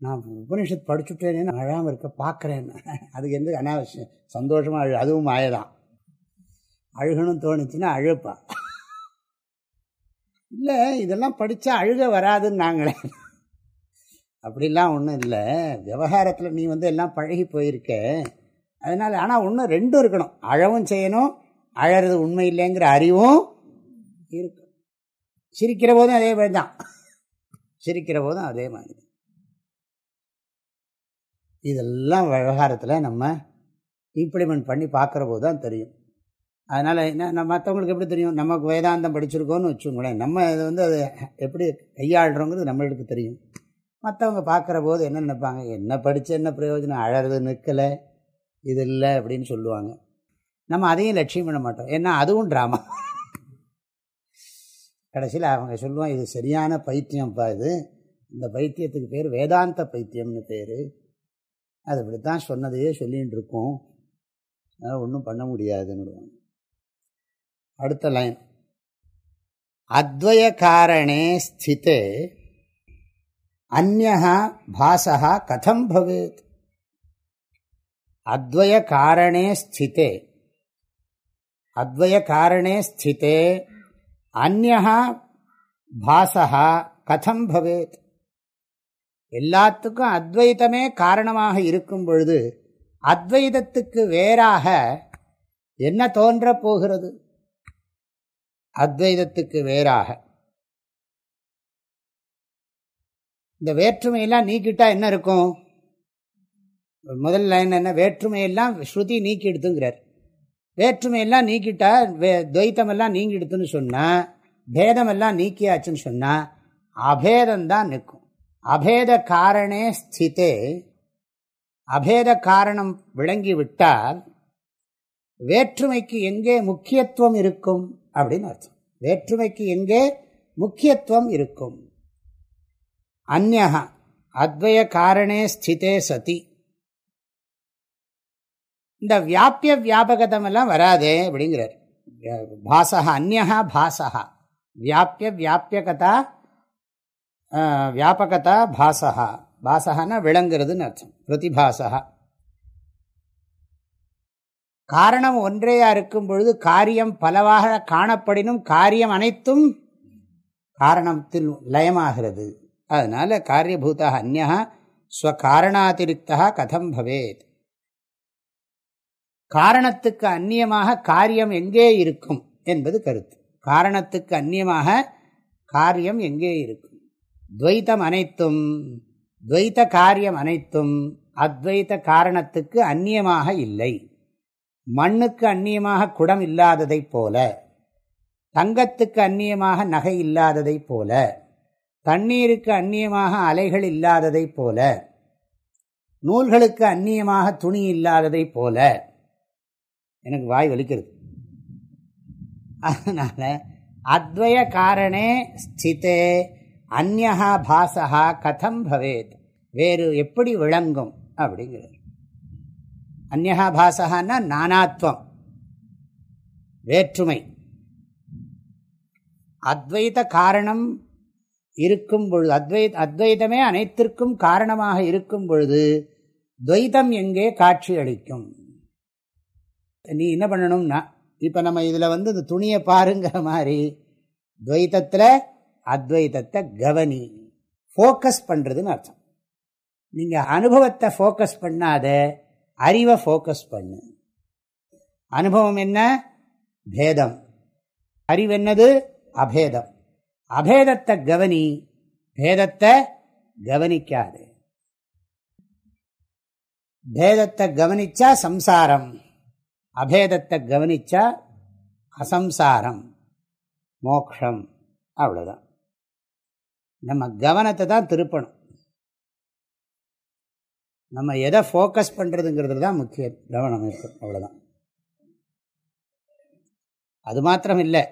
நான் உபனிஷத் படிச்சுட்டேனே அழாமல் இருக்க பார்க்குறேன் அதுக்கு எந்த அனாவசியம் சந்தோஷமாக அழு அதுவும் மாயதான். அழுகணும்னு தோணுச்சுன்னா அழுப்பா. இல்லை இதெல்லாம் படித்தா அழுக வராதுன்னு நாங்களே. அப்படிலாம் ஒன்றும் இல்லை. விவகாரத்தில் நீ வந்து எல்லாம் பழகி போயிருக்க. அதனால் ஆனால் ஒன்று ரெண்டும் இருக்கணும். அழவும் செய்யணும் அழறது உண்மை இல்லைங்கிற அறிவும் இருக்கும் சிரிக்கிற போதும் அதே மாதிரி தான். சிரிக்கிற போதும் அதே மாதிரி. இதெல்லாம் விவகாரத்தில் நம்ம இம்ப்ளிமெண்ட் பண்ணி பார்க்குற போது தான் தெரியும். அதனால் என்ன நம்ம மற்றவங்களுக்கு எப்படி தெரியும்? நமக்கு வேதாந்தம் படிச்சிருக்கோன்னு வச்சுக்கோங்களேன். நம்ம இதை வந்து அதை எப்படி கையாளுறோங்கிறது நம்மளுக்கு தெரியும். மற்றவங்க பார்க்குற போது என்ன நினைப்பாங்க? என்ன படித்து என்ன பிரயோஜனம்? அழறது நிற்கலை இது இல்லை அப்படின்னு சொல்லுவாங்க. நம்ம அதையும் லட்சியம் பண்ண மாட்டோம். ஏன்னா அதுவும் ட்ராமா கடைசியில் அவங்க சொல்லுவான் இது சரியான பைத்தியம்ப்பா இது. இந்த பைத்தியத்துக்கு பேர் வேதாந்த பைத்தியம்னு பேர். அது இப்படித்தான் சொன்னதையே சொல்லிகிட்டு இருக்கோம். அதனால் ஒன்றும் பண்ண முடியாதுன்னு அடுத்த லைன் அத்வய காரணே ஸ்திதே அந்நா பாசா கதம் பவேத். அத்வய காரணே ஸ்திதே அத்வய காரணே ஸ்திதே அந்நா பாசா கதம் பவேத். எல்லாத்துக்கும் அத்வைதமே காரணமாக இருக்கும் பொழுது அத்வைதத்துக்கு வேறாக என்ன தோன்ற போகிறது? அத்வைதத்துக்கு வேறாக. இந்த வேற்றுமையெல்லாம் நீக்கிட்டா என்ன இருக்கும்? முதல் லைன் என்ன? வேற்றுமையெல்லாம் ஸ்ருதி நீக்கி எடுத்துங்கிறார். வேற்றுமையெல்லாம் நீக்கிட்டா வே துவைத்தமெல்லாம் நீங்கிடுதுன்னு சொன்னால் பேதமெல்லாம் நீக்கியாச்சுன்னு சொன்னால் அபேதம்தான் நிற்கும். அபேத காரணே ஸ்திதே. அபேத காரணம் விளங்கிவிட்டால் வேற்றுமைக்கு எங்கே முக்கியத்துவம் இருக்கும் அப்படின்னு அர்த்தம். வேற்றுமைக்கு எங்கே முக்கியத்துவம் இருக்கும்? அந்நகா அத்வய காரணே ஸ்திதே சதி. இந்த வியாபிய வியாபகதம் எல்லாம் வராதே அப்படிங்கிறார். பாசா அந்நகா பாசா. வியாபிய வியாபியகதா வியாபகதா பாசா. பாசகன்னா விளங்குறதுன்னு அர்த்தம். பிரதிபாசா. காரணம் ஒன்றையா இருக்கும் பொழுது காரியம் பலவாக காணப்படினும் காரியம் அனைத்தும் காரணத்தில் லயமாகிறது. அதனால காரியபூதா அந்நா ஸ்வகாரணாதிரிக்தா கதம் பவேத். காரணத்துக்கு அந்நியமாக காரியம் எங்கே இருக்கும் என்பது கருத்து. காரணத்துக்கு அந்நியமாக காரியம் எங்கே இருக்கும்? துவைத்தம் அனைத்தும் துவைத்த காரியம் அனைத்தும் அத்வைத்த காரணத்துக்கு அந்நியமாக இல்லை. மண்ணுக்கு அந்நியமாக குடம் இல்லாததைப் போல தங்கத்துக்கு அந்நியமாக நகை இல்லாததைப் போல தண்ணீருக்கு அந்நியமாக அலைகள் இல்லாததைப் போல நூல்களுக்கு அந்நியமாக துணி இல்லாததைப் போல எனக்கு வாய் வலிக்கிறது. அதனால் அத்வய காரணே ஸ்திதே அந்நகா பாசகா கதம் பவேத் வேறு எப்படி விளங்கும் அப்படிங்கிறது அந்நகா பாசகான்னா நானாத்வம் வேற்றுமை. அத்வைத காரணம் இருக்கும் பொழுது அத்வை அத்வைதமே அனைத்திற்கும் காரணமாக இருக்கும் பொழுது துவைதம் எங்கே காட்சி அளிக்கும் நீ என்ன பண்ணணும்னா இப்போ நம்ம இதில் வந்து இந்த துணியை பாருங்கிற மாதிரி துவைத்தத்தில் அத்வைதத்தை கவனி ஃபோக்கஸ் பண்ணுறதுன்னு அர்த்தம். நீங்கள் அனுபவத்தை ஃபோக்கஸ் பண்ணாத அறிவை ஃபோக்கஸ் பண்ணு. அனுபவம் என்ன? பேதம். அறிவென்னது அபேதம். அபேதத்தை கவனி பேதத்தை கவனிக்காது. பேதத்தை கவனிச்சா சம்சாரம். அபேதத்தை கவனிச்சா அசம்சாரம் மோக்ஷம் அவ்வளோதான் நம்ம கவனத்தை தான் திருப்பணும். நம்ம எதை ஃபோக்கஸ் பண்ணுறதுங்கிறது தான் முக்கிய கவனம் இருக்கும் அவ்வளோதான் அது மாத்திரம் இல்லை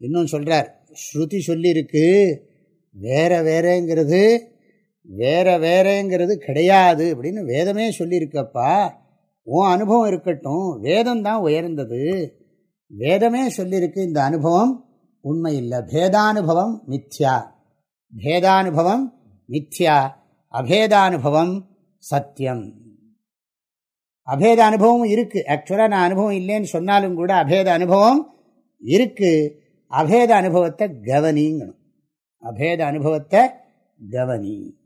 இன்னும் சொல்கிறார் ஸ்ருதி சொல்லியிருக்கு வேற வேறேங்கிறது வேற வேறேங்கிறது கிடையாது அப்படின்னு வேதமே சொல்லியிருக்கப்பா உன் அனுபவம் இருக்கட்டும். வேதம் தான் உயர்ந்தது. வேதமே சொல்லியிருக்கு இந்த அனுபவம் உண்மை இல்லை பேதானுபவம் மித்யா. பேதானுபவம் மித்யா. அபேதானுபவம் சத்தியம். அபேத அனுபவம் இருக்குது ஆக்சுவலாக நான் அனுபவம் இல்லைன்னு சொன்னாலும் கூட அபேத அனுபவம் இருக்கு. அபேத அனுபவத்தை கவனிங்கணும். அபேத அனுபவத்தை கவனி.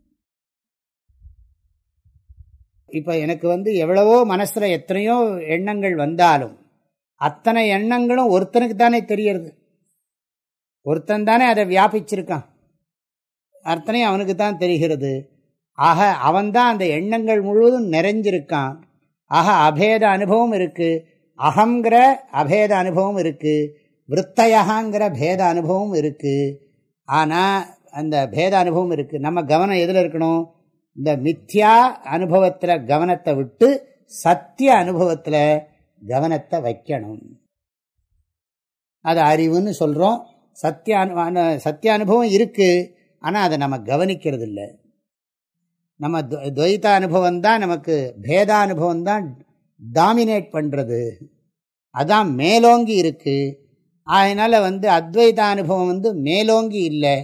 இப்போ எனக்கு வந்து எவ்வளவோ மனசில் எத்தனையோ எண்ணங்கள் வந்தாலும் அத்தனை எண்ணங்களும் ஒருத்தனுக்கு தானே தெரியறது. ஒருத்தன் தானே அதை வியாபிச்சிருக்கான். அத்தனையும் அவனுக்கு தான் தெரிகிறது. ஆக அவன்தான் அந்த எண்ணங்கள் முழுவதும் நிறைஞ்சிருக்கான். ஆக அபேத அனுபவம் இருக்குது அகங்கிற அபேத அனுபவம் இருக்குது விற்த்தையகாங்கிற பேத அனுபவம் இருக்குது ஆனால் அந்த பேத அனுபவம் இருக்குது நம்ம கவனம் எதில் இருக்கணும்? இந்த மித்யா அனுபவத்தில் கவனத்தை விட்டு சத்திய அனுபவத்தில் கவனத்தை வைக்கணும். அது அறிவுன்னு சொல்கிறோம் சத்திய அனு சத்திய அனுபவம் இருக்குது ஆனால் அதை நம்ம கவனிக்கிறது இல்லை நம்ம துவைத்த அனுபவம் தான் நமக்கு பேதானுபவம் தான் டாமினேட் பண்ணுறது அதான் மேலோங்கி இருக்குது அதனால் வந்து அத்வைத அனுபவம் வந்து மேலோங்கி இல்லை.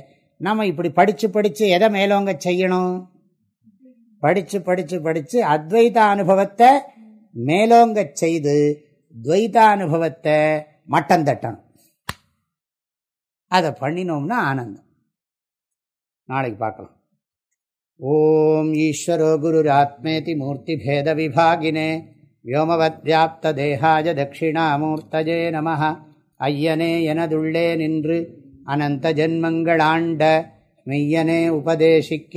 நம்ம இப்படி படித்து படித்து எதை மேலோங்க செய்யணும்? படித்து படித்து படித்து அத்வைத அனுபவத்தை மேலோங்க செய்து துவைத அனுபவத்தை மட்டம் தட்டணும். அதை பண்ணினோம்னா ஆனந்தம். நாளைக்கு பார்க்கலாம். ஓம் ஈஸ்வரோ குருராத்மேதி மூர்த்தி பேத விபாகினே வியோமவத்யாப்த தேகாய தட்சிணாமூர்த்தஜே நம ஐயனே எனதுள்ளே நின்று அனந்த ஜென்மங்களாண்ட மெய்யனே உபதேசிக்க